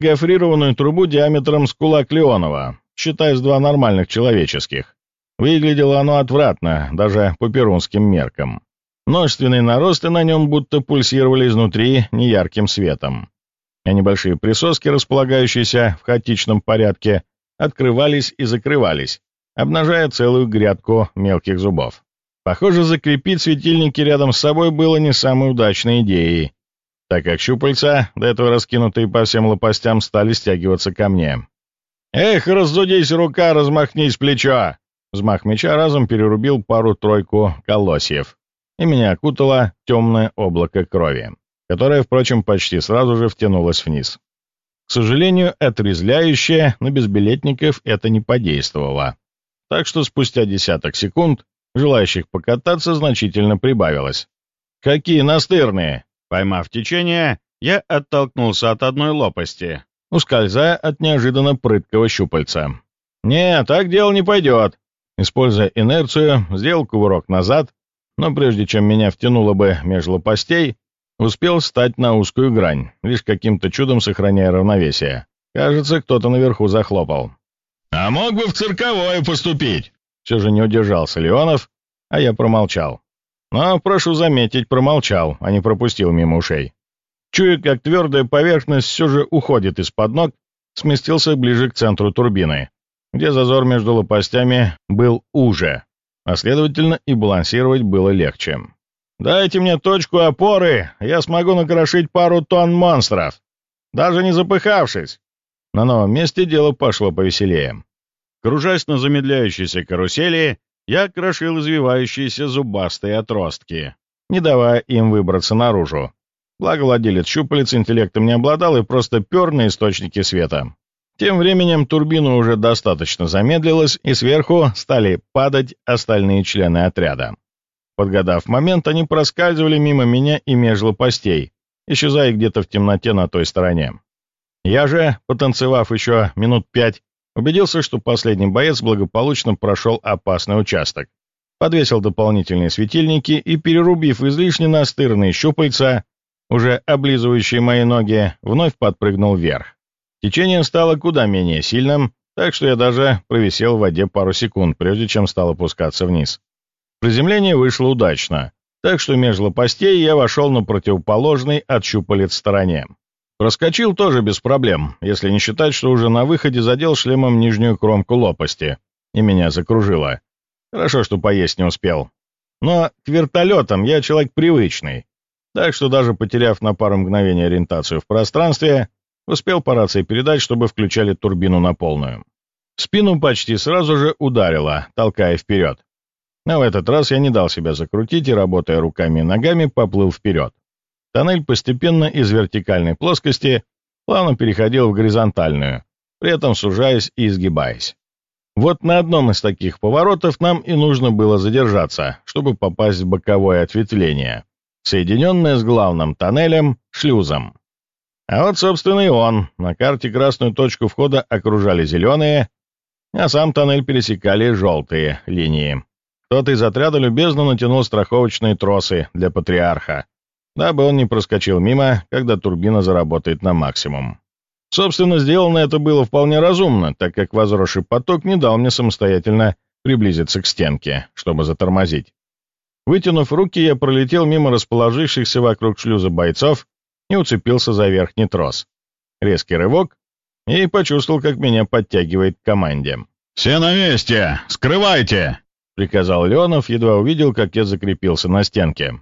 гофрированную трубу диаметром с кулак Леонова, считай с два нормальных человеческих. Выглядело оно отвратно, даже по перунским меркам. Множественные наросты на нем будто пульсировали изнутри неярким светом. А небольшие присоски, располагающиеся в хаотичном порядке, открывались и закрывались, обнажая целую грядку мелких зубов. Похоже, закрепить светильники рядом с собой было не самой удачной идеей, так как щупальца, до этого раскинутые по всем лопастям, стали стягиваться ко мне. «Эх, раздудись рука, размахнись плечо!» Взмах меча разом перерубил пару-тройку колосьев, и меня окутало темное облако крови, которое, впрочем, почти сразу же втянулось вниз. К сожалению, отрезвляющее на безбилетников это не подействовало, так что спустя десяток секунд желающих покататься значительно прибавилось. «Какие настырные!» Поймав течение, я оттолкнулся от одной лопасти, ускользая от неожиданно прыткого щупальца. «Не, так дело не пойдет!» Используя инерцию, сделал кувырок назад, но прежде чем меня втянуло бы между лопастей, успел встать на узкую грань, лишь каким-то чудом сохраняя равновесие. Кажется, кто-то наверху захлопал. «А мог бы в цирковое поступить!» Все же не удержался Леонов, а я промолчал. Но, прошу заметить, промолчал, а не пропустил мимо ушей. Чуя, как твердая поверхность все же уходит из-под ног, сместился ближе к центру турбины, где зазор между лопастями был уже, а следовательно и балансировать было легче. «Дайте мне точку опоры, я смогу накрошить пару тонн монстров, даже не запыхавшись!» На новом месте дело пошло повеселее. Кружась на замедляющейся карусели, я крошил извивающиеся зубастые отростки, не давая им выбраться наружу. Благо владелец щупалец интеллектом не обладал и просто пер на источники света. Тем временем турбина уже достаточно замедлилась, и сверху стали падать остальные члены отряда. Подгадав момент, они проскальзывали мимо меня и меж лопастей, исчезая где-то в темноте на той стороне. Я же, потанцевав еще минут пять, убедился, что последний боец благополучно прошел опасный участок, подвесил дополнительные светильники и, перерубив излишне настырные щупальца, уже облизывающие мои ноги, вновь подпрыгнул вверх. Течение стало куда менее сильным, так что я даже провисел в воде пару секунд, прежде чем стал опускаться вниз. Приземление вышло удачно, так что между лопастей я вошел на противоположный от щупалец стороне. Проскочил тоже без проблем, если не считать, что уже на выходе задел шлемом нижнюю кромку лопасти, и меня закружило. Хорошо, что поесть не успел. Но к вертолетам я человек привычный, так что даже потеряв на пару мгновений ориентацию в пространстве, Успел по рации передать, чтобы включали турбину на полную. Спину почти сразу же ударило, толкая вперед. Но в этот раз я не дал себя закрутить и, работая руками и ногами, поплыл вперед. Тоннель постепенно из вертикальной плоскости плавно переходил в горизонтальную, при этом сужаясь и изгибаясь. Вот на одном из таких поворотов нам и нужно было задержаться, чтобы попасть в боковое ответвление, соединенное с главным тоннелем шлюзом. А вот, собственно, и он. На карте красную точку входа окружали зеленые, а сам тоннель пересекали желтые линии. Кто-то из отряда любезно натянул страховочные тросы для патриарха, дабы он не проскочил мимо, когда турбина заработает на максимум. Собственно, сделано это было вполне разумно, так как возросший поток не дал мне самостоятельно приблизиться к стенке, чтобы затормозить. Вытянув руки, я пролетел мимо расположившихся вокруг шлюза бойцов и уцепился за верхний трос. Резкий рывок, и почувствовал, как меня подтягивает к команде. «Все на месте! Скрывайте!» — приказал Леонов, едва увидел, как я закрепился на стенке.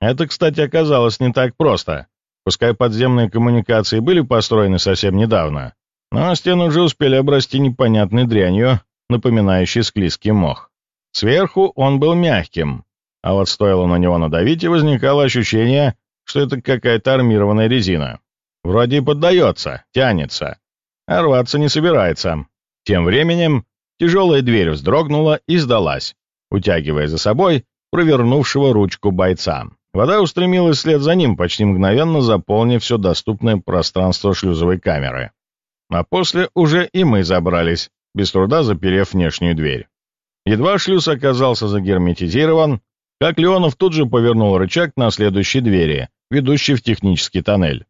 Это, кстати, оказалось не так просто. Пускай подземные коммуникации были построены совсем недавно, но стены уже успели обрасти непонятной дрянью, напоминающей склизкий мох. Сверху он был мягким, а вот стоило на него надавить, и возникало ощущение, что это какая-то армированная резина. Вроде и поддается, тянется, а рваться не собирается. Тем временем тяжелая дверь вздрогнула и сдалась, утягивая за собой провернувшего ручку бойца. Вода устремилась вслед за ним, почти мгновенно заполнив все доступное пространство шлюзовой камеры. А после уже и мы забрались, без труда заперев внешнюю дверь. Едва шлюз оказался загерметизирован, как Леонов тут же повернул рычаг на следующей двери, ведущий в технический тоннель.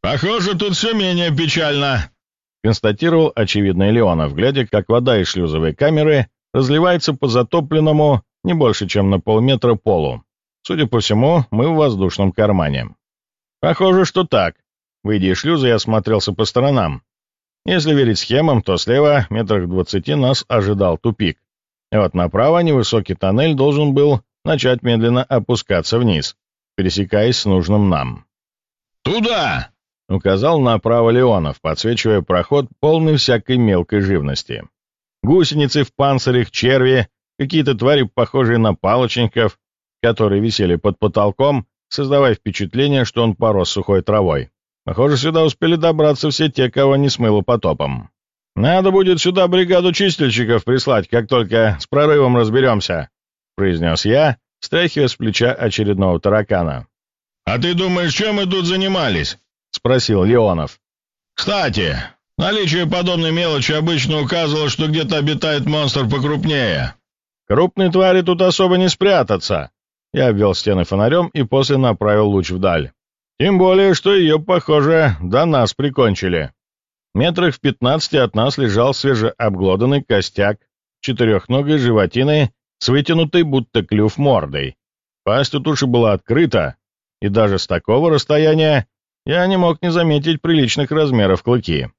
«Похоже, тут все менее печально», — констатировал очевидный Леонов, глядя, как вода из шлюзовой камеры разливается по затопленному не больше, чем на полметра полу. Судя по всему, мы в воздушном кармане. Похоже, что так. Выйдя из шлюза, я осмотрелся по сторонам. Если верить схемам, то слева, метрах в двадцати, нас ожидал тупик. И вот направо невысокий тоннель должен был начать медленно опускаться вниз, пересекаясь с нужным нам. «Туда!» — указал направо Леонов, подсвечивая проход, полный всякой мелкой живности. Гусеницы в панцирях, черви, какие-то твари, похожие на палочников, которые висели под потолком, создавая впечатление, что он порос сухой травой. Похоже, сюда успели добраться все те, кого не смыло потопом. «Надо будет сюда бригаду чистильщиков прислать, как только с прорывом разберемся», — произнес я, стряхивая с плеча очередного таракана. «А ты думаешь, чем мы тут занимались?» — спросил Леонов. «Кстати, наличие подобной мелочи обычно указывало, что где-то обитает монстр покрупнее». «Крупные твари тут особо не спрятаться», я обвел стены фонарем и после направил луч вдаль. Тем более, что ее, похоже, до нас прикончили. Метрах в пятнадцати от нас лежал свежеобглоданный костяк четырехногой животины с вытянутой будто клюв мордой. Пасть у туши была открыта, и даже с такого расстояния я не мог не заметить приличных размеров клыки.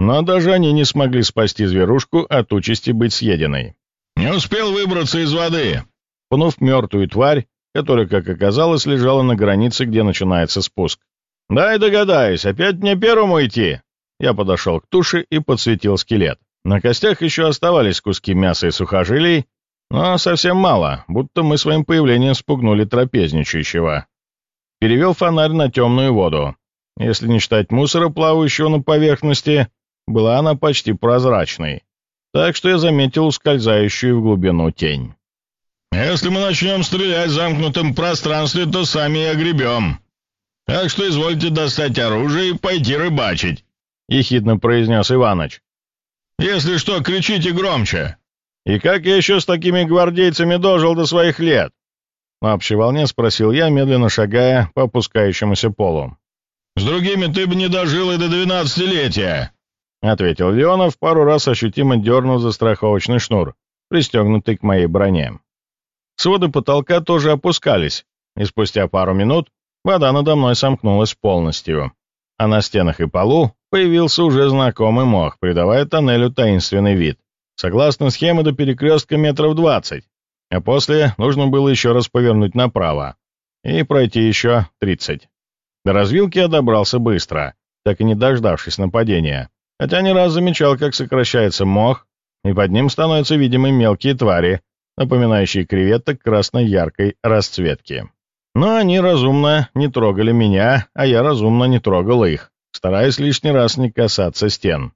Но даже они не смогли спасти зверушку от участи быть съеденной. «Не успел выбраться из воды!» Пнув мертвую тварь, которая, как оказалось, лежала на границе, где начинается спуск. «Дай догадаюсь, опять мне первому идти?» Я подошел к туше и подсветил скелет. На костях еще оставались куски мяса и сухожилий, но совсем мало, будто мы своим появлением спугнули трапезничающего. Перевел фонарь на темную воду. Если не считать мусора, плавающего на поверхности, была она почти прозрачной, так что я заметил ускользающую в глубину тень. Если мы начнем стрелять в замкнутом пространстве, то сами и огребем. Так что извольте достать оружие и пойти рыбачить», — ехидно произнес Иваныч. «Если что, кричите громче». «И как я еще с такими гвардейцами дожил до своих лет?» На общей волне спросил я, медленно шагая по опускающемуся полу. «С другими ты бы не дожил и до двенадцатилетия», — ответил Леонов, пару раз ощутимо дернув за страховочный шнур, пристегнутый к моей броне. Своды потолка тоже опускались, и спустя пару минут вода надо мной сомкнулась полностью, а на стенах и полу появился уже знакомый мох, придавая тоннелю таинственный вид. Согласно схеме до перекрестка метров двадцать, а после нужно было еще раз повернуть направо и пройти еще тридцать. До развилки я добрался быстро, так и не дождавшись нападения, хотя не раз замечал, как сокращается мох, и под ним становятся видимы мелкие твари, напоминающие креветок красной яркой расцветки. Но они разумно не трогали меня, а я разумно не трогал их, стараясь лишний раз не касаться стен.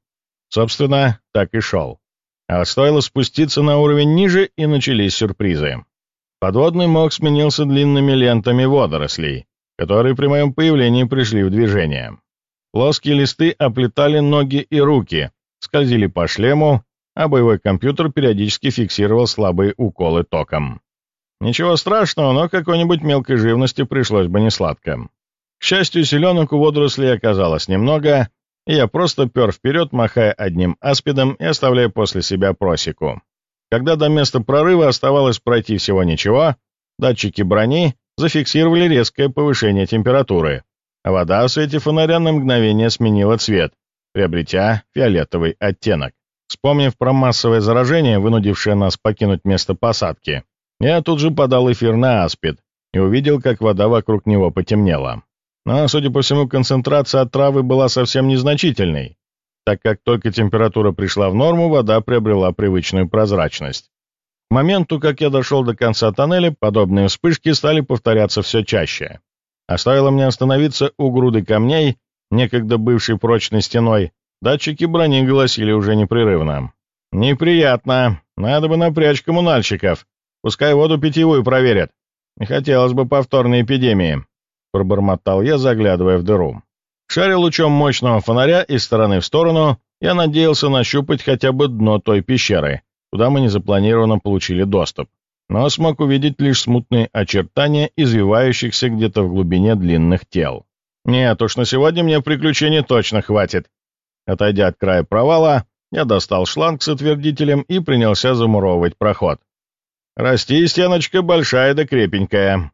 Собственно, так и шел. А стоило спуститься на уровень ниже, и начались сюрпризы. Подводный мох сменился длинными лентами водорослей, которые при моем появлении пришли в движение. Плоские листы оплетали ноги и руки, скользили по шлему, а боевой компьютер периодически фиксировал слабые уколы током. Ничего страшного, но какой-нибудь мелкой живности пришлось бы несладко. К счастью, селенок у водорослей оказалось немного, и я просто пер вперед, махая одним аспидом и оставляя после себя просеку. Когда до места прорыва оставалось пройти всего ничего, датчики брони зафиксировали резкое повышение температуры, а вода в свете фонаря на мгновение сменила цвет, приобретя фиолетовый оттенок. Вспомнив про массовое заражение, вынудившее нас покинуть место посадки, я тут же подал эфир на аспид и увидел, как вода вокруг него потемнела. Но, судя по всему, концентрация отравы была совсем незначительной, так как только температура пришла в норму, вода приобрела привычную прозрачность. К моменту, как я дошел до конца тоннеля, подобные вспышки стали повторяться все чаще. А стоило мне остановиться у груды камней, некогда бывшей прочной стеной, Датчики брони голосили уже непрерывно. «Неприятно. Надо бы напрячь коммунальщиков. Пускай воду питьевую проверят. Не хотелось бы повторной эпидемии», — пробормотал я, заглядывая в дыру. Шаря лучом мощного фонаря из стороны в сторону, я надеялся нащупать хотя бы дно той пещеры, куда мы незапланированно получили доступ, но смог увидеть лишь смутные очертания извивающихся где-то в глубине длинных тел. Нет уж, на сегодня мне приключений точно хватит. Отойдя от края провала, я достал шланг с отвердителем и принялся замуровывать проход. «Расти, стеночка, большая да крепенькая».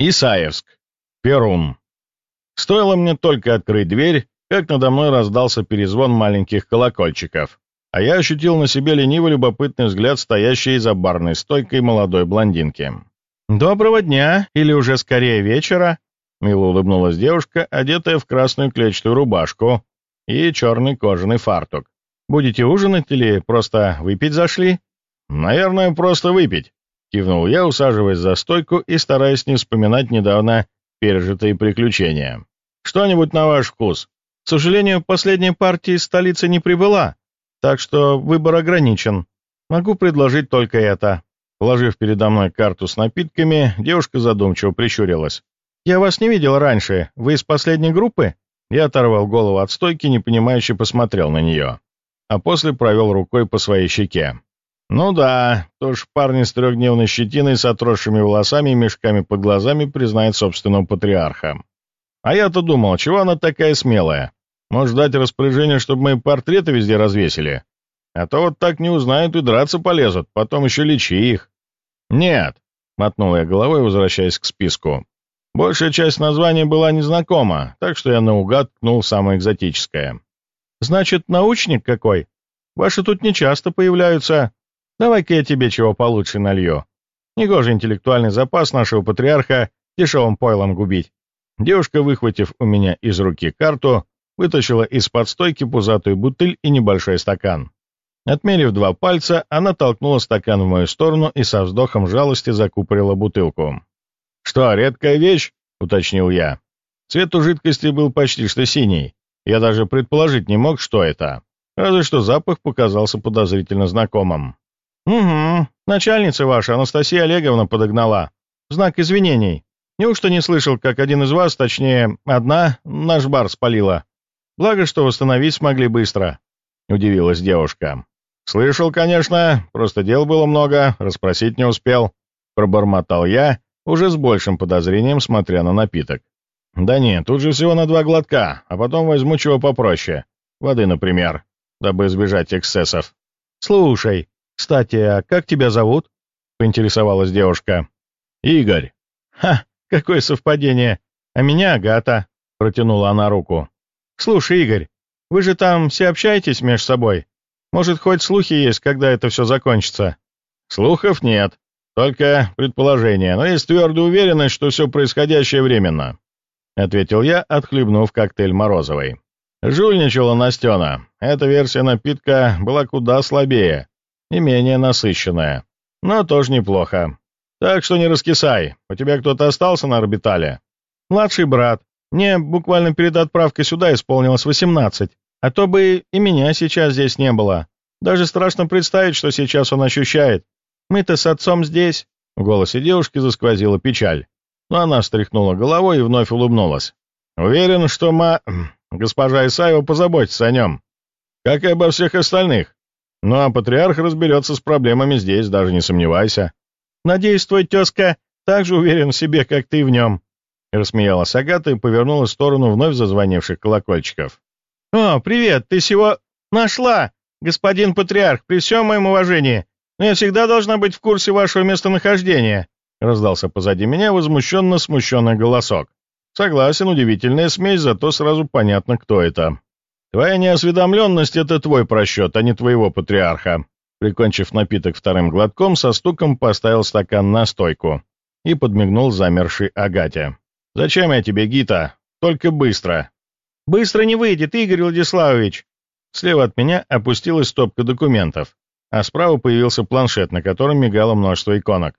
Исаевск. Перун. Стоило мне только открыть дверь, как надо мной раздался перезвон маленьких колокольчиков, а я ощутил на себе лениво-любопытный взгляд стоящей за барной стойкой молодой блондинки. «Доброго дня, или уже скорее вечера», — мило улыбнулась девушка, одетая в красную клетчатую рубашку и черный кожаный фартук. «Будете ужинать или просто выпить зашли?» «Наверное, просто выпить», — кивнул я, усаживаясь за стойку и стараясь не вспоминать недавно пережитые приключения. «Что-нибудь на ваш вкус?» «К сожалению, последняя партия из столицы не прибыла, так что выбор ограничен. Могу предложить только это». Положив передо мной карту с напитками, девушка задумчиво прищурилась. «Я вас не видел раньше. Вы из последней группы?» Я оторвал голову от стойки, непонимающе посмотрел на нее, а после провел рукой по своей щеке. Ну да, то ж парни с трехдневной щетиной, с отросшими волосами и мешками под глазами признает собственного патриарха. А я-то думал, чего она такая смелая? Может, дать распоряжение, чтобы мои портреты везде развесили? А то вот так не узнают и драться полезут, потом еще лечи их. Нет, мотнул я головой, возвращаясь к списку. Большая часть названий была незнакома, так что я наугад ткнул самое экзотическое. Значит, научник какой? Ваши тут нечасто появляются. Давай-ка я тебе чего получше налью. Негоже интеллектуальный запас нашего патриарха дешевым пойлом губить. Девушка, выхватив у меня из руки карту, вытащила из-под стойки пузатую бутыль и небольшой стакан. Отмерив два пальца, она толкнула стакан в мою сторону и со вздохом жалости закупорила бутылку. «Что, редкая вещь?» — уточнил я. Цвет у жидкости был почти что синий. Я даже предположить не мог, что это. Разве что запах показался подозрительно знакомым. «Угу. Начальница ваша, Анастасия Олеговна, подогнала. Знак извинений. Неужто не слышал, как один из вас, точнее, одна, наш бар спалила? Благо, что восстановить смогли быстро», — удивилась девушка. «Слышал, конечно, просто дел было много, расспросить не успел», — пробормотал я, уже с большим подозрением смотря на напиток. «Да нет, тут же всего на два глотка, а потом возьму чего попроще. Воды, например, дабы избежать эксцессов». «Слушай, «Кстати, а как тебя зовут?» — поинтересовалась девушка. «Игорь». «Ха, какое совпадение! А меня Агата», — протянула она руку. «Слушай, Игорь, вы же там все общаетесь между собой? Может, хоть слухи есть, когда это все закончится?» «Слухов нет, только предположения, но есть твердая уверенность, что все происходящее временно», — ответил я, отхлебнув коктейль Морозовой. Жульничала Настена. Эта версия напитка была куда слабее, и менее насыщенная. Но тоже неплохо. Так что не раскисай. У тебя кто-то остался на орбитале? Младший брат. Мне буквально перед отправкой сюда исполнилось 18. А то бы и меня сейчас здесь не было. Даже страшно представить, что сейчас он ощущает. Мы-то с отцом здесь. В голосе девушки засквозила печаль. Но она встряхнула головой и вновь улыбнулась. Уверен, что ма... госпожа Исаева позаботится о нем. Как и обо всех остальных. Ну а патриарх разберется с проблемами здесь, даже не сомневайся. Надеюсь, твой тезка так же уверен в себе, как ты в нем. Рассмеялась Агата и повернулась в сторону вновь зазвонивших колокольчиков. «О, привет, ты сего... Нашла! Господин патриарх, при всем моем уважении, но я всегда должна быть в курсе вашего местонахождения!» Раздался позади меня возмущенно смущенный голосок. «Согласен, удивительная смесь, зато сразу понятно, кто это». Твоя неосведомленность — это твой просчет, а не твоего патриарха». Прикончив напиток вторым глотком, со стуком поставил стакан на стойку и подмигнул замершей Агате. «Зачем я тебе, Гита? Только быстро!» «Быстро не выйдет, Игорь Владиславович!» Слева от меня опустилась стопка документов, а справа появился планшет, на котором мигало множество иконок.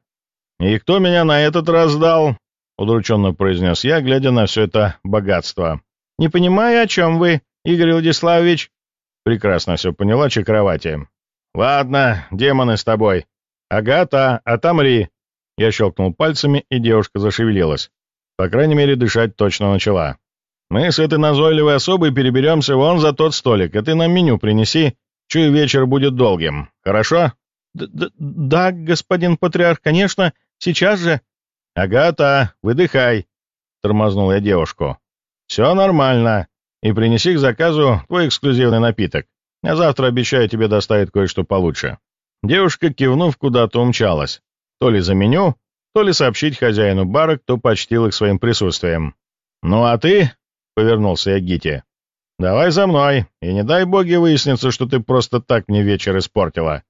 «И кто меня на этот раз сдал?» — удрученно произнес я, глядя на все это богатство. «Не понимаю, о чем вы», Игорь Владиславович?» Прекрасно все поняла Чакровати. «Ладно, демоны с тобой. Агата, отомри!» Я щелкнул пальцами, и девушка зашевелилась. По крайней мере, дышать точно начала. «Мы с этой назойливой особой переберемся вон за тот столик, а ты нам меню принеси. Чую, вечер будет долгим. Хорошо?» «Да, господин патриарх, конечно, сейчас же». «Агата, выдыхай!» — тормознул я девушку. «Все нормально. И принеси к заказу твой эксклюзивный напиток. А завтра, обещаю, тебе доставить кое-что получше». Девушка, кивнув, куда-то умчалась. То ли за меню, то ли сообщить хозяину бара, кто почтил их своим присутствием. «Ну а ты?» — повернулся я к Гите. «Давай за мной, и не дай боги выяснится, что ты просто так мне вечер испортила».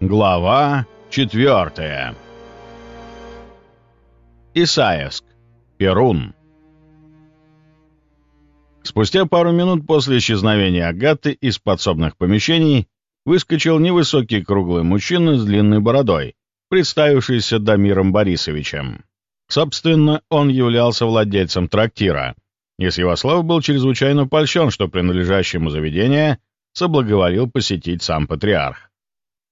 Глава четвертая Исаевск. Перун. Спустя пару минут после исчезновения Агаты из подсобных помещений выскочил невысокий круглый мужчина с длинной бородой, представившийся Дамиром Борисовичем. Собственно, он являлся владельцем трактира, и с его слов был чрезвычайно польщен, что принадлежащему заведение соблаговолил посетить сам патриарх.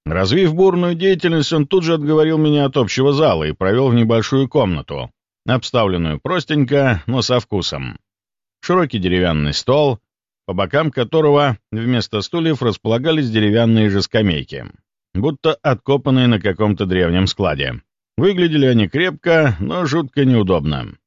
Развив бурную деятельность, он тут же отговорил меня от общего зала и провел в небольшую комнату, обставленную простенько, но со вкусом. Широкий деревянный стол, по бокам которого вместо стульев располагались деревянные же скамейки, будто откопанные на каком-то древнем складе. Выглядели они крепко, но жутко неудобно.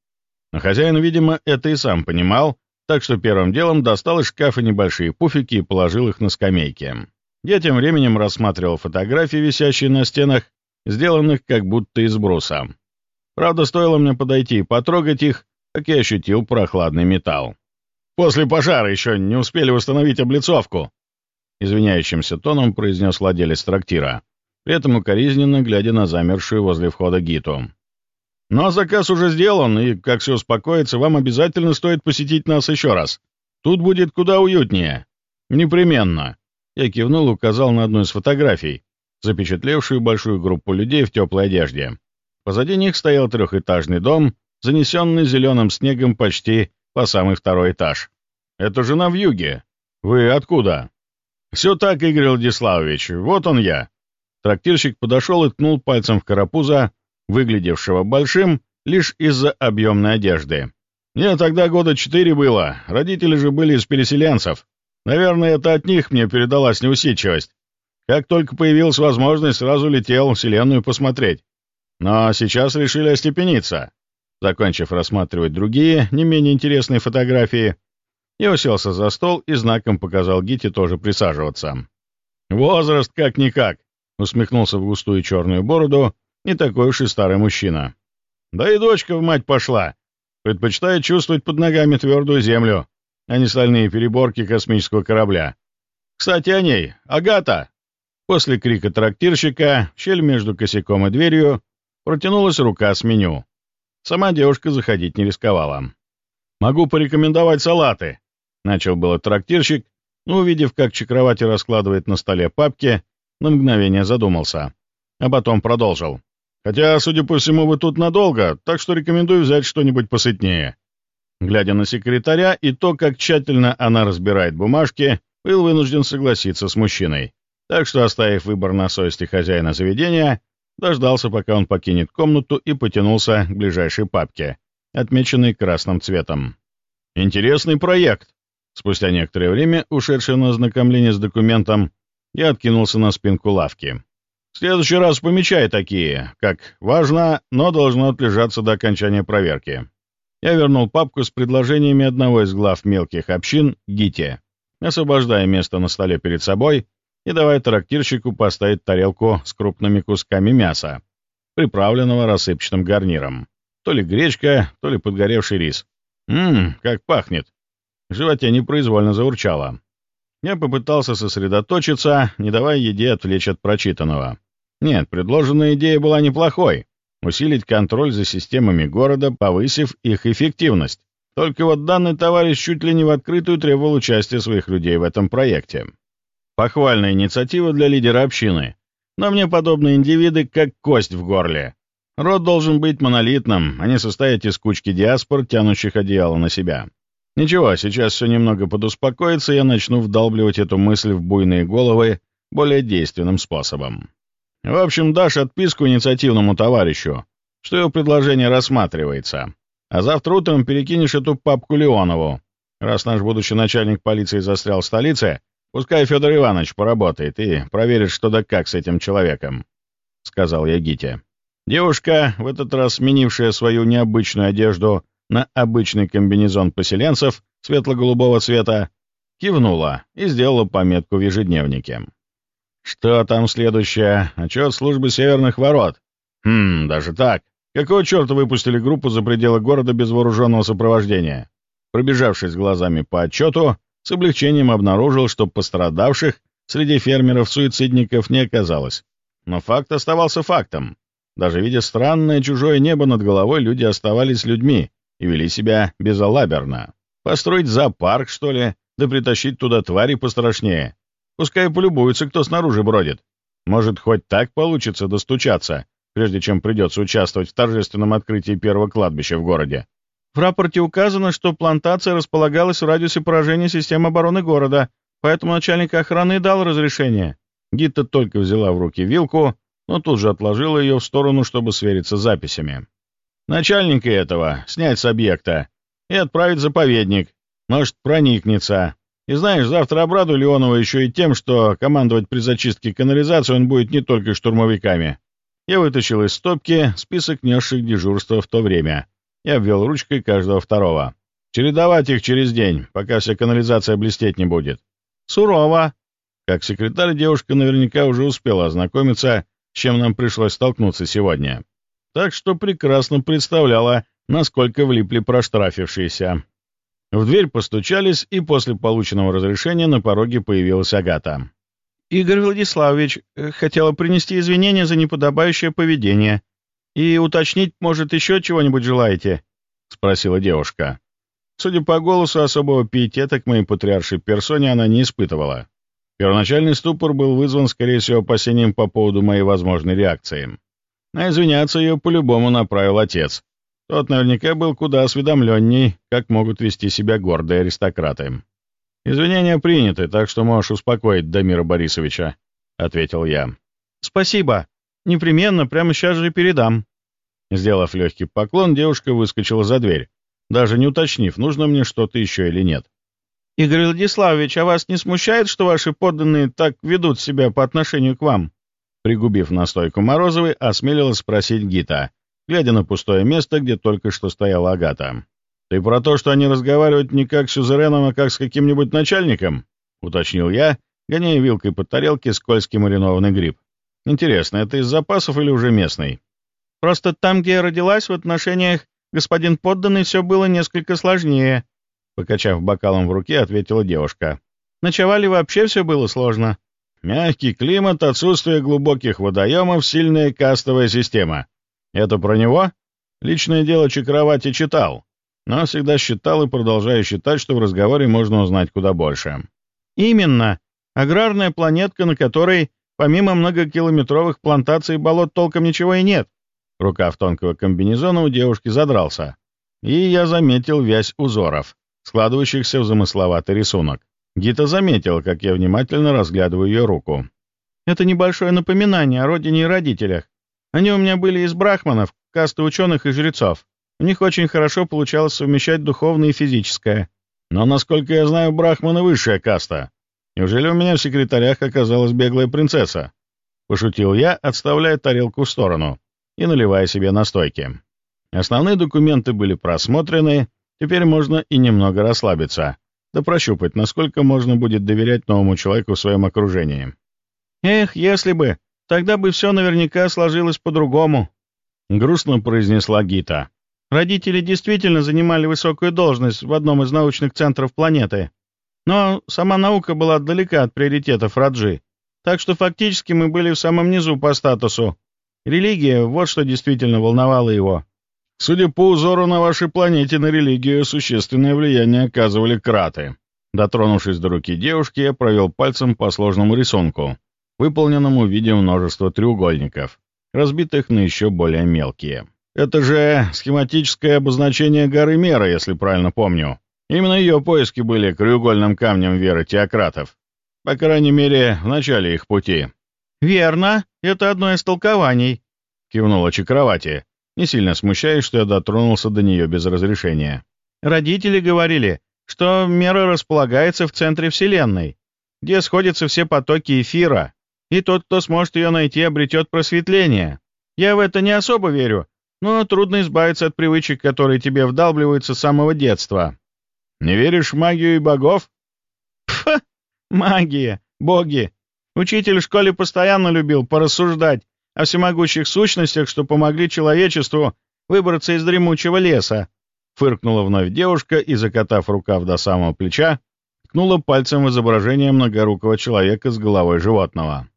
Но хозяин, видимо, это и сам понимал, так что первым делом достал из шкафа небольшие пуфики и положил их на скамейки. Я тем временем рассматривал фотографии, висящие на стенах, сделанных как будто из бруса. Правда, стоило мне подойти и потрогать их, как я ощутил прохладный металл. «После пожара еще не успели восстановить облицовку», — извиняющимся тоном произнес владелец трактира, при этом укоризненно глядя на замершую возле входа Гиту. «Но заказ уже сделан, и, как все успокоится, вам обязательно стоит посетить нас еще раз. Тут будет куда уютнее. Непременно. Я кивнул и указал на одну из фотографий, запечатлевшую большую группу людей в теплой одежде. Позади них стоял трехэтажный дом, занесенный зеленым снегом почти по самый второй этаж. «Это же на вьюге. Вы откуда?» «Все так, Игорь Владиславович, вот он я». Трактирщик подошел и ткнул пальцем в карапуза, выглядевшего большим лишь из-за объемной одежды. «Мне тогда года четыре было, родители же были из переселенцев. Наверное, это от них мне передалась неусидчивость. Как только появилась возможность, сразу летел в Вселенную посмотреть. Но сейчас решили остепениться. Закончив рассматривать другие, не менее интересные фотографии, я уселся за стол и знаком показал Гите тоже присаживаться. «Возраст как-никак», — усмехнулся в густую черную бороду, не такой уж и старый мужчина. «Да и дочка в мать пошла. Предпочитает чувствовать под ногами твердую землю а не стальные переборки космического корабля. Кстати, о ней. Агата!» После крика трактирщика, щель между косяком и дверью, протянулась рука с меню. Сама девушка заходить не рисковала. «Могу порекомендовать салаты», — начал было трактирщик, но, увидев, как Чакровати раскладывает на столе папки, на мгновение задумался, а потом продолжил. «Хотя, судя по всему, вы тут надолго, так что рекомендую взять что-нибудь посытнее. Глядя на секретаря и то, как тщательно она разбирает бумажки, был вынужден согласиться с мужчиной. Так что, оставив выбор на совести хозяина заведения, дождался, пока он покинет комнату и потянулся к ближайшей папке, отмеченной красным цветом. «Интересный проект!» Спустя некоторое время, ушедшее на ознакомление с документом, я откинулся на спинку лавки. В следующий раз помечай такие, как «важно, но должно отлежаться до окончания проверки». Я вернул папку с предложениями одного из глав мелких общин, Гите, освобождая место на столе перед собой и давая трактирщику поставить тарелку с крупными кусками мяса, приправленного рассыпчатым гарниром. То ли гречка, то ли подгоревший рис. Ммм, как пахнет. В животе непроизвольно заурчало. Я попытался сосредоточиться, не давая еде отвлечь от прочитанного. Нет, предложенная идея была неплохой, усилить контроль за системами города, повысив их эффективность. Только вот данный товарищ чуть ли не в открытую требовал участия своих людей в этом проекте. Похвальная инициатива для лидера общины, но мне подобные индивиды как кость в горле. Род должен быть монолитным, а не состоять из кучки диаспор, тянущих одеяло на себя. Ничего, сейчас все немного подуспокоится, и я начну вдалбливать эту мысль в буйные головы более действенным способом. В общем, дашь отписку инициативному товарищу, что его предложение рассматривается. А завтра утром перекинешь эту папку Леонову. Раз наш будущий начальник полиции застрял в столице, пускай Федор Иванович поработает и проверит, что да как с этим человеком», — сказал я Гите. Девушка, в этот раз сменившая свою необычную одежду на обычный комбинезон поселенцев светло-голубого цвета, кивнула и сделала пометку в ежедневнике. «Что там следующее? Отчет службы Северных ворот. Хм, даже так. Какого черта выпустили группу за пределы города без вооруженного сопровождения?» Пробежавшись глазами по отчету, с облегчением обнаружил, что пострадавших среди фермеров-суицидников не оказалось. Но факт оставался фактом. Даже видя странное чужое небо над головой, люди оставались людьми и вели себя безалаберно. Построить зоопарк, что ли, да притащить туда твари пострашнее. Пускай полюбуются, кто снаружи бродит. Может, хоть так получится достучаться, прежде чем придется участвовать в торжественном открытии первого кладбища в городе. В рапорте указано, что плантация располагалась в радиусе поражения системы обороны города, поэтому начальник охраны дал разрешение. Гитта только взяла в руки вилку, но тут же отложила ее в сторону, чтобы свериться с записями. Начальника этого снять с объекта и отправить в заповедник. Может, проникнется. И знаешь, завтра обрадую Леонова еще и тем, что командовать при зачистке канализации он будет не только штурмовиками. Я вытащил из стопки список несших дежурства в то время и обвел ручкой каждого второго. Чередовать их через день, пока вся канализация блестеть не будет. Сурово. Как секретарь девушка наверняка уже успела ознакомиться, с чем нам пришлось столкнуться сегодня. Так что прекрасно представляла, насколько влипли проштрафившиеся. В дверь постучались, и после полученного разрешения на пороге появилась Агата. «Игорь Владиславович э, хотела принести извинения за неподобающее поведение. И уточнить, может, еще чего-нибудь желаете?» — спросила девушка. Судя по голосу, особого пиетета к моей патриаршей персоне она не испытывала. Первоначальный ступор был вызван, скорее всего, опасением по поводу моей возможной реакции. А извиняться ее по-любому направил отец, тот наверняка был куда осведомленней, как могут вести себя гордые аристократы. «Извинения приняты, так что можешь успокоить Дамира Борисовича», — ответил я. «Спасибо. Непременно, прямо сейчас же передам». Сделав легкий поклон, девушка выскочила за дверь, даже не уточнив, нужно мне что-то еще или нет. «Игорь Владиславович, а вас не смущает, что ваши подданные так ведут себя по отношению к вам?» Пригубив настойку Морозовой, осмелилась спросить Гита, глядя на пустое место, где только что стояла Агата. «Ты про то, что они разговаривают не как с сюзереном, а как с каким-нибудь начальником?» — уточнил я, гоняя вилкой по тарелке скользкий маринованный гриб. «Интересно, это из запасов или уже местный?» «Просто там, где я родилась, в отношениях господин подданный все было несколько сложнее», — покачав бокалом в руке, ответила девушка. «Ночевали вообще все было сложно». «Мягкий климат, отсутствие глубоких водоемов, сильная кастовая система», это про него? Личное дело Чакровати читал, но всегда считал и продолжаю считать, что в разговоре можно узнать куда больше. Именно. Аграрная планетка, на которой помимо многокилометровых плантаций болот толком ничего и нет. Рукав тонкого комбинезона у девушки задрался, и я заметил вязь узоров, складывающихся в замысловатый рисунок. Гита заметил, как я внимательно разглядываю ее руку. «Это небольшое напоминание о родине и родителях. Они у меня были из брахманов, касты ученых и жрецов. У них очень хорошо получалось совмещать духовное и физическое. Но, насколько я знаю, брахманы — высшая каста. Неужели у меня в секретарях оказалась беглая принцесса? Пошутил я, отставляя тарелку в сторону и наливая себе настойки. Основные документы были просмотрены, теперь можно и немного расслабиться, да прощупать, насколько можно будет доверять новому человеку в своем окружении. «Эх, если бы!» Тогда бы все наверняка сложилось по-другому», — грустно произнесла Гита. «Родители действительно занимали высокую должность в одном из научных центров планеты. Но сама наука была далека от приоритетов Раджи, так что фактически мы были в самом низу по статусу. Религия — вот что действительно волновало его». «Судя по узору на вашей планете, на религию существенное влияние оказывали краты». Дотронувшись до руки девушки, я провел пальцем по сложному рисунку выполненному в виде множества треугольников, разбитых на еще более мелкие. Это же схематическое обозначение горы Мера, если правильно помню. Именно ее поиски были краеугольным камнем веры теократов. По крайней мере, в начале их пути. «Верно», это одно из толкований», — кивнула Чакровати, не сильно смущаясь, что я дотронулся до нее без разрешения. «Родители говорили, что мера располагается в центре Вселенной, где сходятся все потоки эфира, и тот, кто сможет ее найти, обретет просветление. Я в это не особо верю, но трудно избавиться от привычек, которые тебе вдалбливаются с самого детства. Не веришь в магию и богов? Пф, магия, боги. Учитель в школе постоянно любил порассуждать о всемогущих сущностях, что помогли человечеству выбраться из дремучего леса. Фыркнула вновь девушка и, закатав рукав до самого плеча, ткнула пальцем в изображение многорукого человека с головой животного.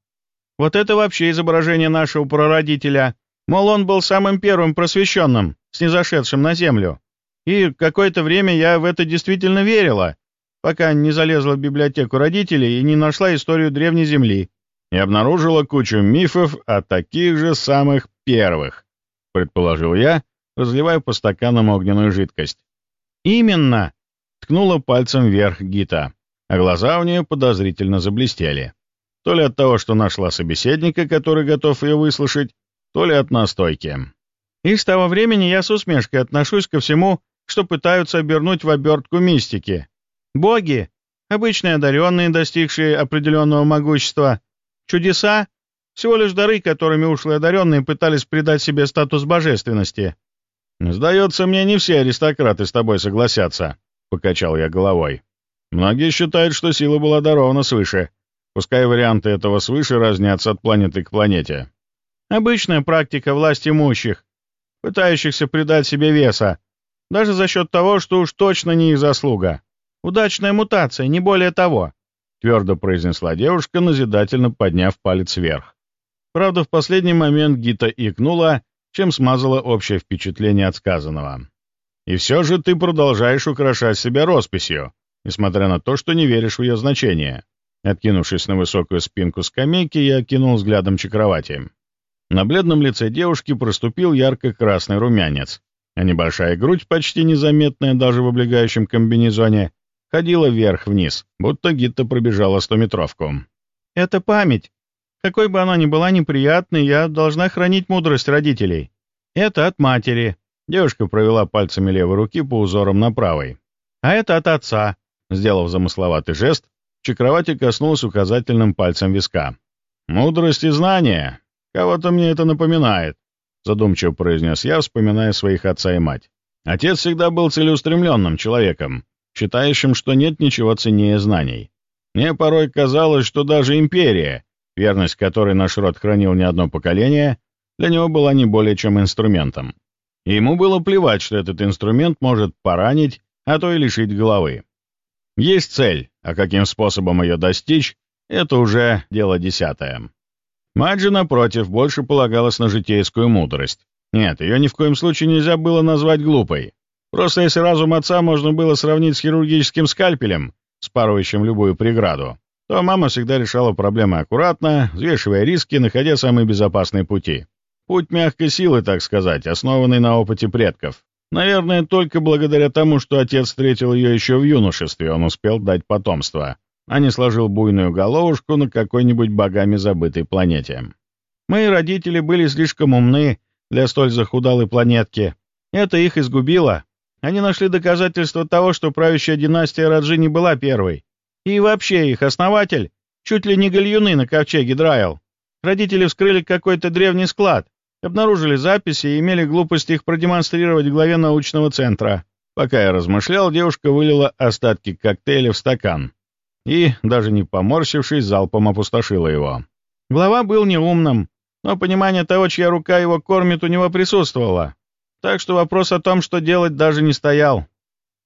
«Вот это вообще изображение нашего прародителя. Мол, он был самым первым просвещенным, снизошедшим на землю. И какое-то время я в это действительно верила, пока не залезла в библиотеку родителей и не нашла историю Древней Земли. И обнаружила кучу мифов о таких же самых первых, предположил я, разливая по стаканам огненную жидкость. «Именно!» — ткнула пальцем вверх Гита, а глаза у нее подозрительно заблестели. То ли от того, что нашла собеседника, который готов ее выслушать, то ли от настойки. И с того времени я с усмешкой отношусь ко всему, что пытаются обернуть в обертку мистики. Боги — обычные одаренные, достигшие определенного могущества. Чудеса — всего лишь дары, которыми ушлые одаренные пытались придать себе статус божественности. «Сдается мне, не все аристократы с тобой согласятся», — покачал я головой. «Многие считают, что сила была дарована свыше, пускай варианты этого свыше разнятся от планеты к планете. Обычная практика власть имущих, пытающихся придать себе веса, даже за счет того, что уж точно не их заслуга. Удачная мутация, не более того», — твердо произнесла девушка, назидательно подняв палец вверх. Правда, в последний момент Гита икнула, чем смазала общее впечатление от сказанного. «И все же ты продолжаешь украшать себя росписью, несмотря на то, что не веришь в ее значение». Откинувшись на высокую спинку скамейки, я окинул взглядом чекровати. На бледном лице девушки проступил ярко-красный румянец, а небольшая грудь, почти незаметная даже в облегающем комбинезоне, ходила вверх-вниз, будто Гитта пробежала стометровку. «Это память. Какой бы она ни была неприятной, я должна хранить мудрость родителей. Это от матери». Девушка провела пальцами левой руки по узорам на правой. «А это от отца», — сделав замысловатый жест, Чакровати коснулась указательным пальцем виска. «Мудрость и знания. «Кого-то мне это напоминает», — задумчиво произнес я, вспоминая своих отца и мать. Отец всегда был целеустремленным человеком, считающим, что нет ничего ценнее знаний. Мне порой казалось, что даже империя, верность которой наш род хранил не одно поколение, для него была не более чем инструментом. И ему было плевать, что этот инструмент может поранить, а то и лишить головы. Есть цель, а каким способом ее достичь, это уже дело десятое. Мать же, напротив, больше полагалась на житейскую мудрость. Нет, ее ни в коем случае нельзя было назвать глупой. Просто если разум отца можно было сравнить с хирургическим скальпелем, спарывающим любую преграду, то мама всегда решала проблемы аккуратно, взвешивая риски, находя самые безопасные пути. Путь мягкой силы, так сказать, основанный на опыте предков. Наверное, только благодаря тому, что отец встретил ее еще в юношестве, он успел дать потомство а не сложил буйную головушку на какой-нибудь богами забытой планете. Мои родители были слишком умны для столь захудалой планетки. Это их изгубило. Они нашли доказательства того, что правящая династия Раджи не была первой. И вообще их основатель чуть ли не гальюны на ковчеге драил. Родители вскрыли какой-то древний склад, обнаружили записи и имели глупость их продемонстрировать главе научного центра. Пока я размышлял, девушка вылила остатки коктейля в стакан и, даже не поморщившись, залпом опустошила его. Глава был неумным, но понимание того, чья рука его кормит, у него присутствовало. Так что вопрос о том, что делать, даже не стоял.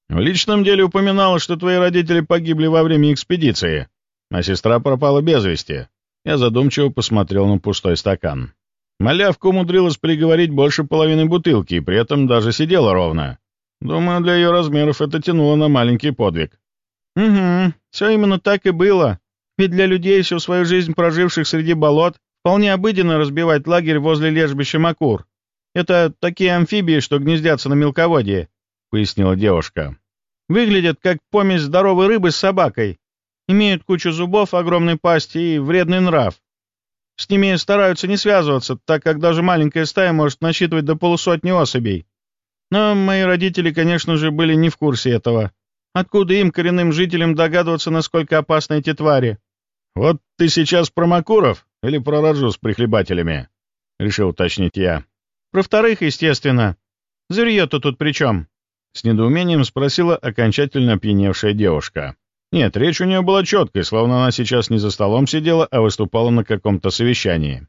В личном деле упоминалось, что твои родители погибли во время экспедиции, а сестра пропала без вести. Я задумчиво посмотрел на пустой стакан. Малявка умудрилась приговорить больше половины бутылки и при этом даже сидела ровно. Думаю, для ее размеров это тянуло на маленький подвиг. «Угу, все именно так и было. Ведь для людей, всю свою жизнь проживших среди болот, вполне обыденно разбивать лагерь возле лежбища Макур. Это такие амфибии, что гнездятся на мелководье», — пояснила девушка. «Выглядят как помесь здоровой рыбы с собакой. Имеют кучу зубов, огромной пасти и вредный нрав. С ними стараются не связываться, так как даже маленькая стая может насчитывать до полусотни особей. Но мои родители, конечно же, были не в курсе этого. Откуда им, коренным жителям, догадываться, насколько опасны эти твари? «Вот ты сейчас про Макуров или про Раджу с прихлебателями?» — решил уточнить я. «Про вторых, естественно. Зверье-то тут при чем?» С недоумением спросила окончательно опьяневшая девушка. Нет, речь у нее была четкой, словно она сейчас не за столом сидела, а выступала на каком-то совещании.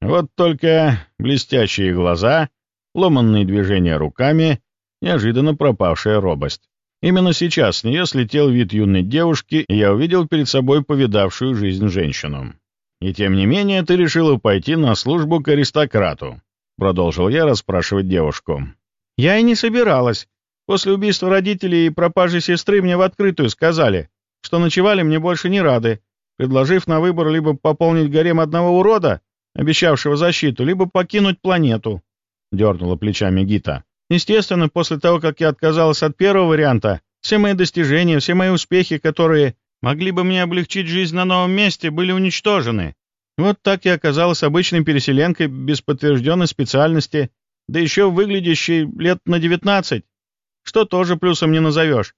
Вот только блестящие глаза, ломанные движения руками, неожиданно пропавшая робость. Именно сейчас с нее слетел вид юной девушки, и я увидел перед собой повидавшую жизнь женщину. «И тем не менее ты решила пойти на службу к аристократу», — продолжил я расспрашивать девушку. «Я и не собиралась. После убийства родителей и пропажи сестры мне в открытую сказали, что ночевали мне больше не рады, предложив на выбор либо пополнить гарем одного урода, обещавшего защиту, либо покинуть планету», — дернула плечами Гита. Естественно, после того, как я отказалась от первого варианта, все мои достижения, все мои успехи, которые могли бы мне облегчить жизнь на новом месте, были уничтожены. Вот так я оказалась обычной переселенкой без подтвержденной специальности, да еще выглядящей лет на 19, что тоже плюсом не назовешь.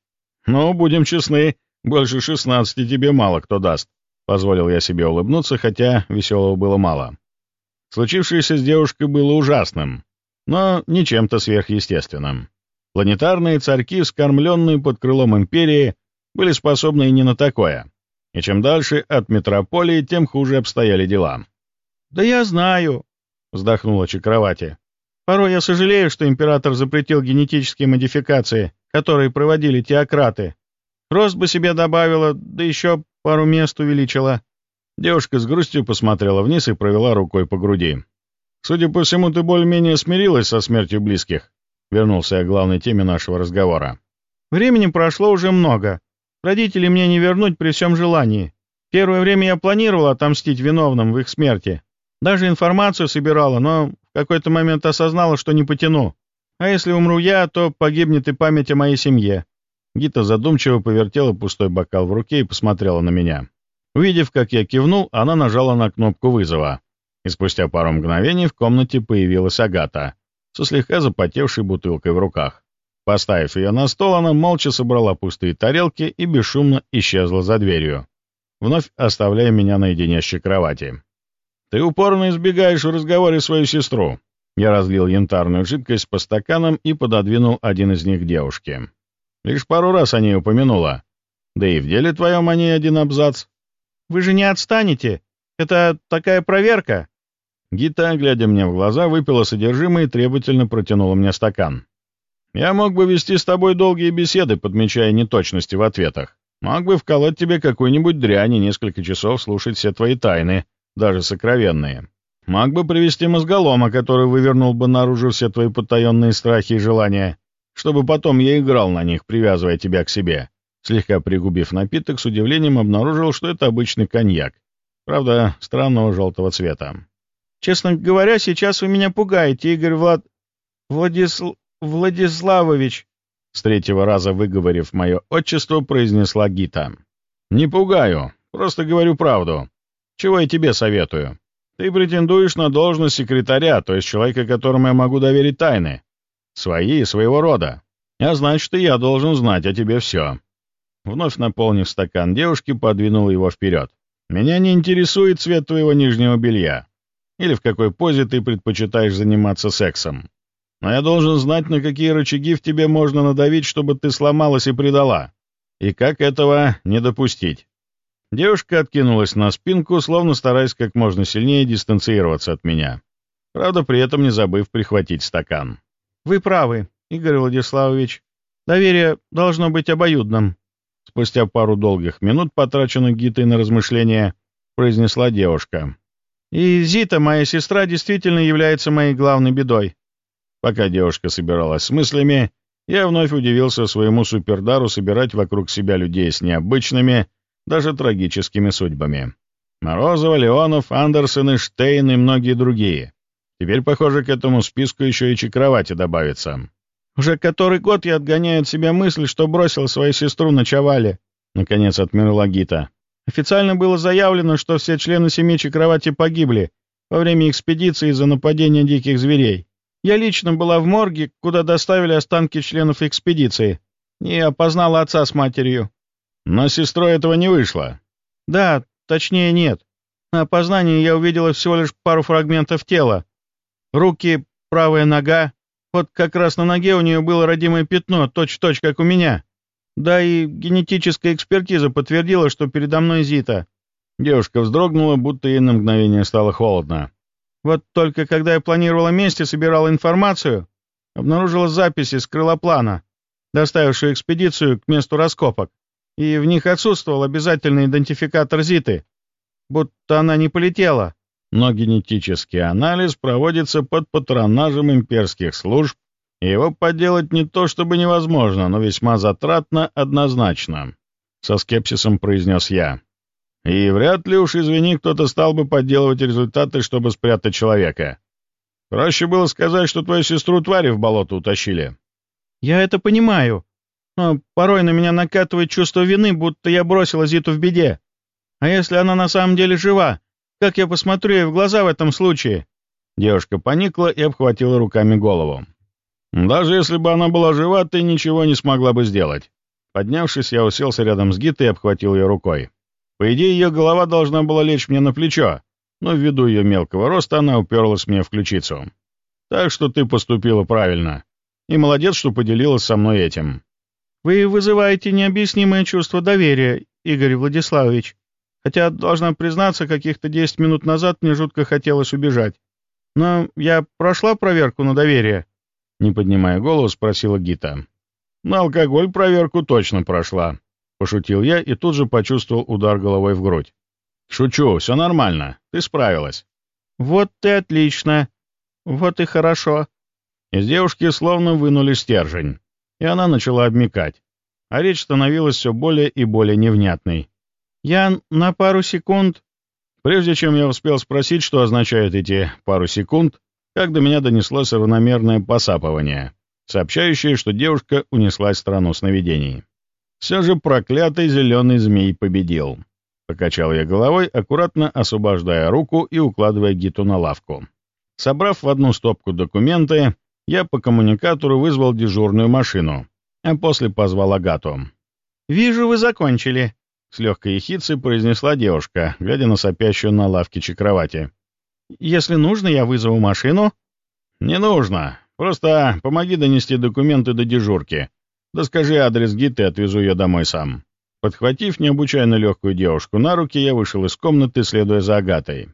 «Ну, будем честны, больше 16 тебе мало кто даст», — позволил я себе улыбнуться, хотя веселого было мало. Случившееся с девушкой было ужасным но не чем-то сверхъестественным. Планетарные царьки, вскормленные под крылом империи, были способны и не на такое. И чем дальше от метрополии, тем хуже обстояли дела. «Да я знаю», — вздохнула Чакровати. «Порой я сожалею, что император запретил генетические модификации, которые проводили теократы. Рост бы себе добавила, да еще пару мест увеличила». Девушка с грустью посмотрела вниз и провела рукой по груди. Судя по всему, ты более-менее смирилась со смертью близких. Вернулся я к главной теме нашего разговора. Времени прошло уже много. Родителей мне не вернуть при всем желании. Первое время я планировала отомстить виновным в их смерти. Даже информацию собирала, но в какой-то момент осознала, что не потяну. А если умру я, то погибнет и память о моей семье. Гита задумчиво повертела пустой бокал в руке и посмотрела на меня. Увидев, как я кивнул, она нажала на кнопку вызова и спустя пару мгновений в комнате появилась Агата со слегка запотевшей бутылкой в руках. Поставив ее на стол, она молча собрала пустые тарелки и бесшумно исчезла за дверью, вновь оставляя меня наедине с кровати. «Ты упорно избегаешь в разговоре свою сестру». Я разлил янтарную жидкость по стаканам и пододвинул один из них девушке. Лишь пару раз о ней упомянула. Да и в деле твоем о ней один абзац. «Вы же не отстанете? Это такая проверка!» Гита, глядя мне в глаза, выпила содержимое и требовательно протянула мне стакан. «Я мог бы вести с тобой долгие беседы, подмечая неточности в ответах. Мог бы вколоть тебе какую-нибудь дрянь и несколько часов слушать все твои тайны, даже сокровенные. Мог бы привести мозголома, который вывернул бы наружу все твои потаенные страхи и желания, чтобы потом я играл на них, привязывая тебя к себе». Слегка пригубив напиток, с удивлением обнаружил, что это обычный коньяк. Правда, странного желтого цвета. Честно говоря, сейчас вы меня пугаете, Игорь Влад... Владисл... Владиславович. С третьего раза выговорив мое отчество, произнесла Гита. «Не пугаю, просто говорю правду. Чего я тебе советую? Ты претендуешь на должность секретаря, то есть человека, которому я могу доверить тайны. Свои и своего рода. А значит, и я должен знать о тебе все». Вновь наполнив стакан девушки, подвинул его вперед. «Меня не интересует цвет твоего нижнего белья или в какой позе ты предпочитаешь заниматься сексом. Но я должен знать, на какие рычаги в тебе можно надавить, чтобы ты сломалась и предала, и как этого не допустить. Девушка откинулась на спинку, словно стараясь как можно сильнее дистанцироваться от меня, правда, при этом не забыв прихватить стакан. «Вы правы, Игорь Владиславович. Доверие должно быть обоюдным». Спустя пару долгих минут, потраченных Гитой на размышления, произнесла девушка. И Зита, моя сестра, действительно является моей главной бедой. Пока девушка собиралась с мыслями, я вновь удивился своему супердару собирать вокруг себя людей с необычными, даже трагическими судьбами. Морозова, Леонов, Андерсон Штейн и многие другие. Теперь, похоже, к этому списку еще и Чекровати добавится. «Уже который год я отгоняю от себя мысль, что бросил свою сестру на Чавале», — наконец отмерла Гита. Официально было заявлено, что все члены семьи Чакровати погибли во время экспедиции из-за нападения диких зверей. Я лично была в морге, куда доставили останки членов экспедиции, и опознала отца с матерью. Но сестрой этого не вышло. Да, точнее нет. На опознании я увидела всего лишь пару фрагментов тела. Руки, правая нога. Вот как раз на ноге у нее было родимое пятно, точь-в-точь, -точь, как у меня. Да и генетическая экспертиза подтвердила, что передо мной Зита. Девушка вздрогнула, будто ей на мгновение стало холодно. Вот только когда я планировала месть и собирала информацию, обнаружила записи с крылоплана, доставившую экспедицию к месту раскопок, и в них отсутствовал обязательный идентификатор Зиты, будто она не полетела. Но генетический анализ проводится под патронажем имперских служб, и его подделать не то чтобы невозможно, но весьма затратно однозначно, — со скепсисом произнес я. И вряд ли уж, извини, кто-то стал бы подделывать результаты, чтобы спрятать человека. Проще было сказать, что твою сестру твари в болото утащили. Я это понимаю, но порой на меня накатывает чувство вины, будто я бросила Зиту в беде. А если она на самом деле жива, как я посмотрю ей в глаза в этом случае?» Девушка поникла и обхватила руками голову. «Даже если бы она была жива, ты ничего не смогла бы сделать». Поднявшись, я уселся рядом с Гитой и обхватил ее рукой. По идее, ее голова должна была лечь мне на плечо, но ввиду ее мелкого роста она уперлась мне в ключицу. Так что ты поступила правильно. И молодец, что поделилась со мной этим. Вы вызываете необъяснимое чувство доверия, Игорь Владиславович. Хотя, должна признаться, каких-то 10 минут назад мне жутко хотелось убежать. Но я прошла проверку на доверие. Не поднимая голову, спросила Гита. На алкоголь проверку точно прошла. Пошутил я и тут же почувствовал удар головой в грудь. «Шучу, все нормально. Ты справилась». «Вот ты отлично. Вот и хорошо». Из девушки словно вынули стержень, и она начала обмекать, а речь становилась все более и более невнятной. «Я на пару секунд...» Прежде чем я успел спросить, что означают эти пару секунд, как до меня донеслось равномерное посапывание, сообщающее, что девушка унеслась в страну сновидений. Все же проклятый зеленый змей победил. Покачал я головой, аккуратно освобождая руку и укладывая Гиту на лавку. Собрав в одну стопку документы, я по коммуникатору вызвал дежурную машину, а после позвал Агату. «Вижу, вы закончили», — с легкой ехицей произнесла девушка, глядя на сопящую на лавке кровати. «Если нужно, я вызову машину». «Не нужно. Просто помоги донести документы до дежурки. Да скажи адрес гита и отвезу ее домой сам». Подхватив необычайно легкую девушку на руки, я вышел из комнаты, следуя за Агатой.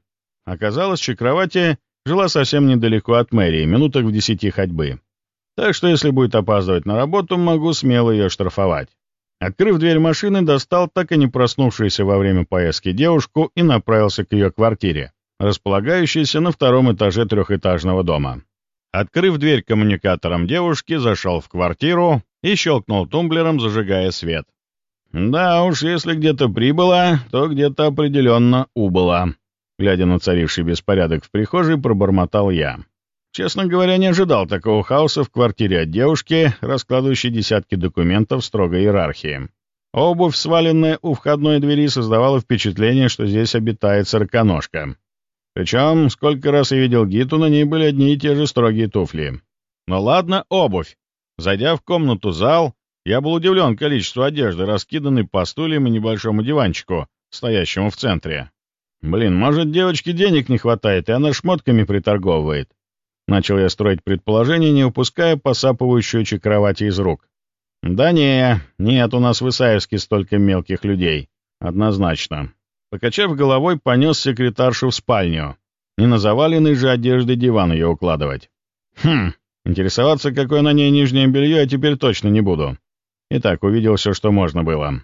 Оказалось, Чакровати жила совсем недалеко от мэрии, минуток в десяти ходьбы. Так что, если будет опаздывать на работу, могу смело ее штрафовать. Открыв дверь машины, достал так и не проснувшуюся во время поездки девушку и направился к ее квартире, располагающейся на втором этаже трехэтажного дома. Открыв дверь коммуникатором девушки, зашел в квартиру и щелкнул тумблером, зажигая свет. Да уж, если где-то прибыла, то где-то определенно убыла. Глядя на царивший беспорядок в прихожей, пробормотал я. Честно говоря, не ожидал такого хаоса в квартире от девушки, раскладывающей десятки документов строгой иерархии. Обувь, сваленная у входной двери, создавала впечатление, что здесь обитает сороконожка. Причем, сколько раз я видел Гиту, на ней были одни и те же строгие туфли. Но ладно, обувь. Зайдя в комнату-зал, я был удивлен количеству одежды, раскиданной по стульям и небольшому диванчику, стоящему в центре. Блин, может, девочке денег не хватает, и она шмотками приторговывает. Начал я строить предположение, не упуская посапывающую кровати из рук. Да не, нет у нас в Исаевске столько мелких людей. Однозначно. Покачав головой, понес секретаршу в спальню. Не на заваленный же одежды диван ее укладывать. Хм, интересоваться, какое на ней нижнее белье, я теперь точно не буду. Итак, увидел все, что можно было.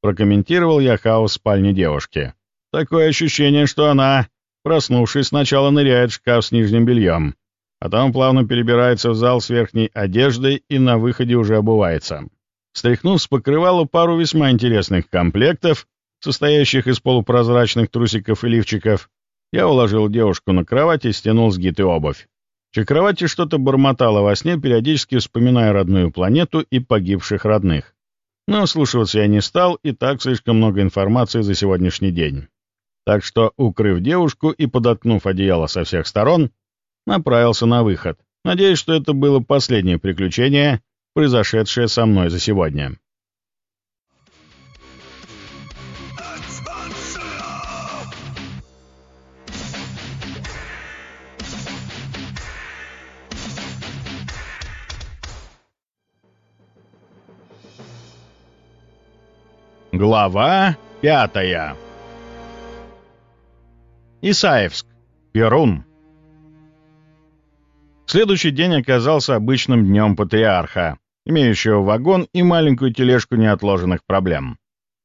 Прокомментировал я хаос в спальне девушки. Такое ощущение, что она, проснувшись, сначала ныряет в шкаф с нижним бельем, а потом плавно перебирается в зал с верхней одеждой и на выходе уже обувается. Стряхнув с покрывала пару весьма интересных комплектов, состоящих из полупрозрачных трусиков и лифчиков, я уложил девушку на кровать и стянул с гиты обувь. Чакровати что-то бормотала во сне, периодически вспоминая родную планету и погибших родных. Но слушаться я не стал, и так слишком много информации за сегодняшний день. Так что, укрыв девушку и подоткнув одеяло со всех сторон, направился на выход, надеясь, что это было последнее приключение, произошедшее со мной за сегодня. Глава пятая Исаевск. Перун. Следующий день оказался обычным днем патриарха, имеющего вагон и маленькую тележку неотложенных проблем.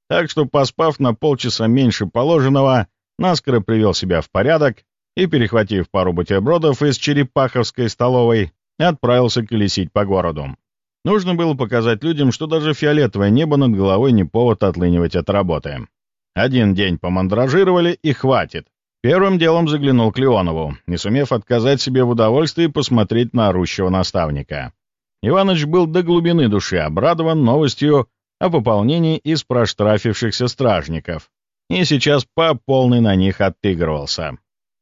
Так что, поспав на полчаса меньше положенного, наскоро привел себя в порядок и, перехватив пару бутербродов из черепаховской столовой, отправился колесить по городу. Нужно было показать людям, что даже фиолетовое небо над головой не повод отлынивать от работы. Один день помандражировали и хватит. Первым делом заглянул к Леонову, не сумев отказать себе в удовольствии посмотреть на орущего наставника. Иваныч был до глубины души обрадован новостью о пополнении из проштрафившихся стражников, и сейчас по полной на них отыгрывался.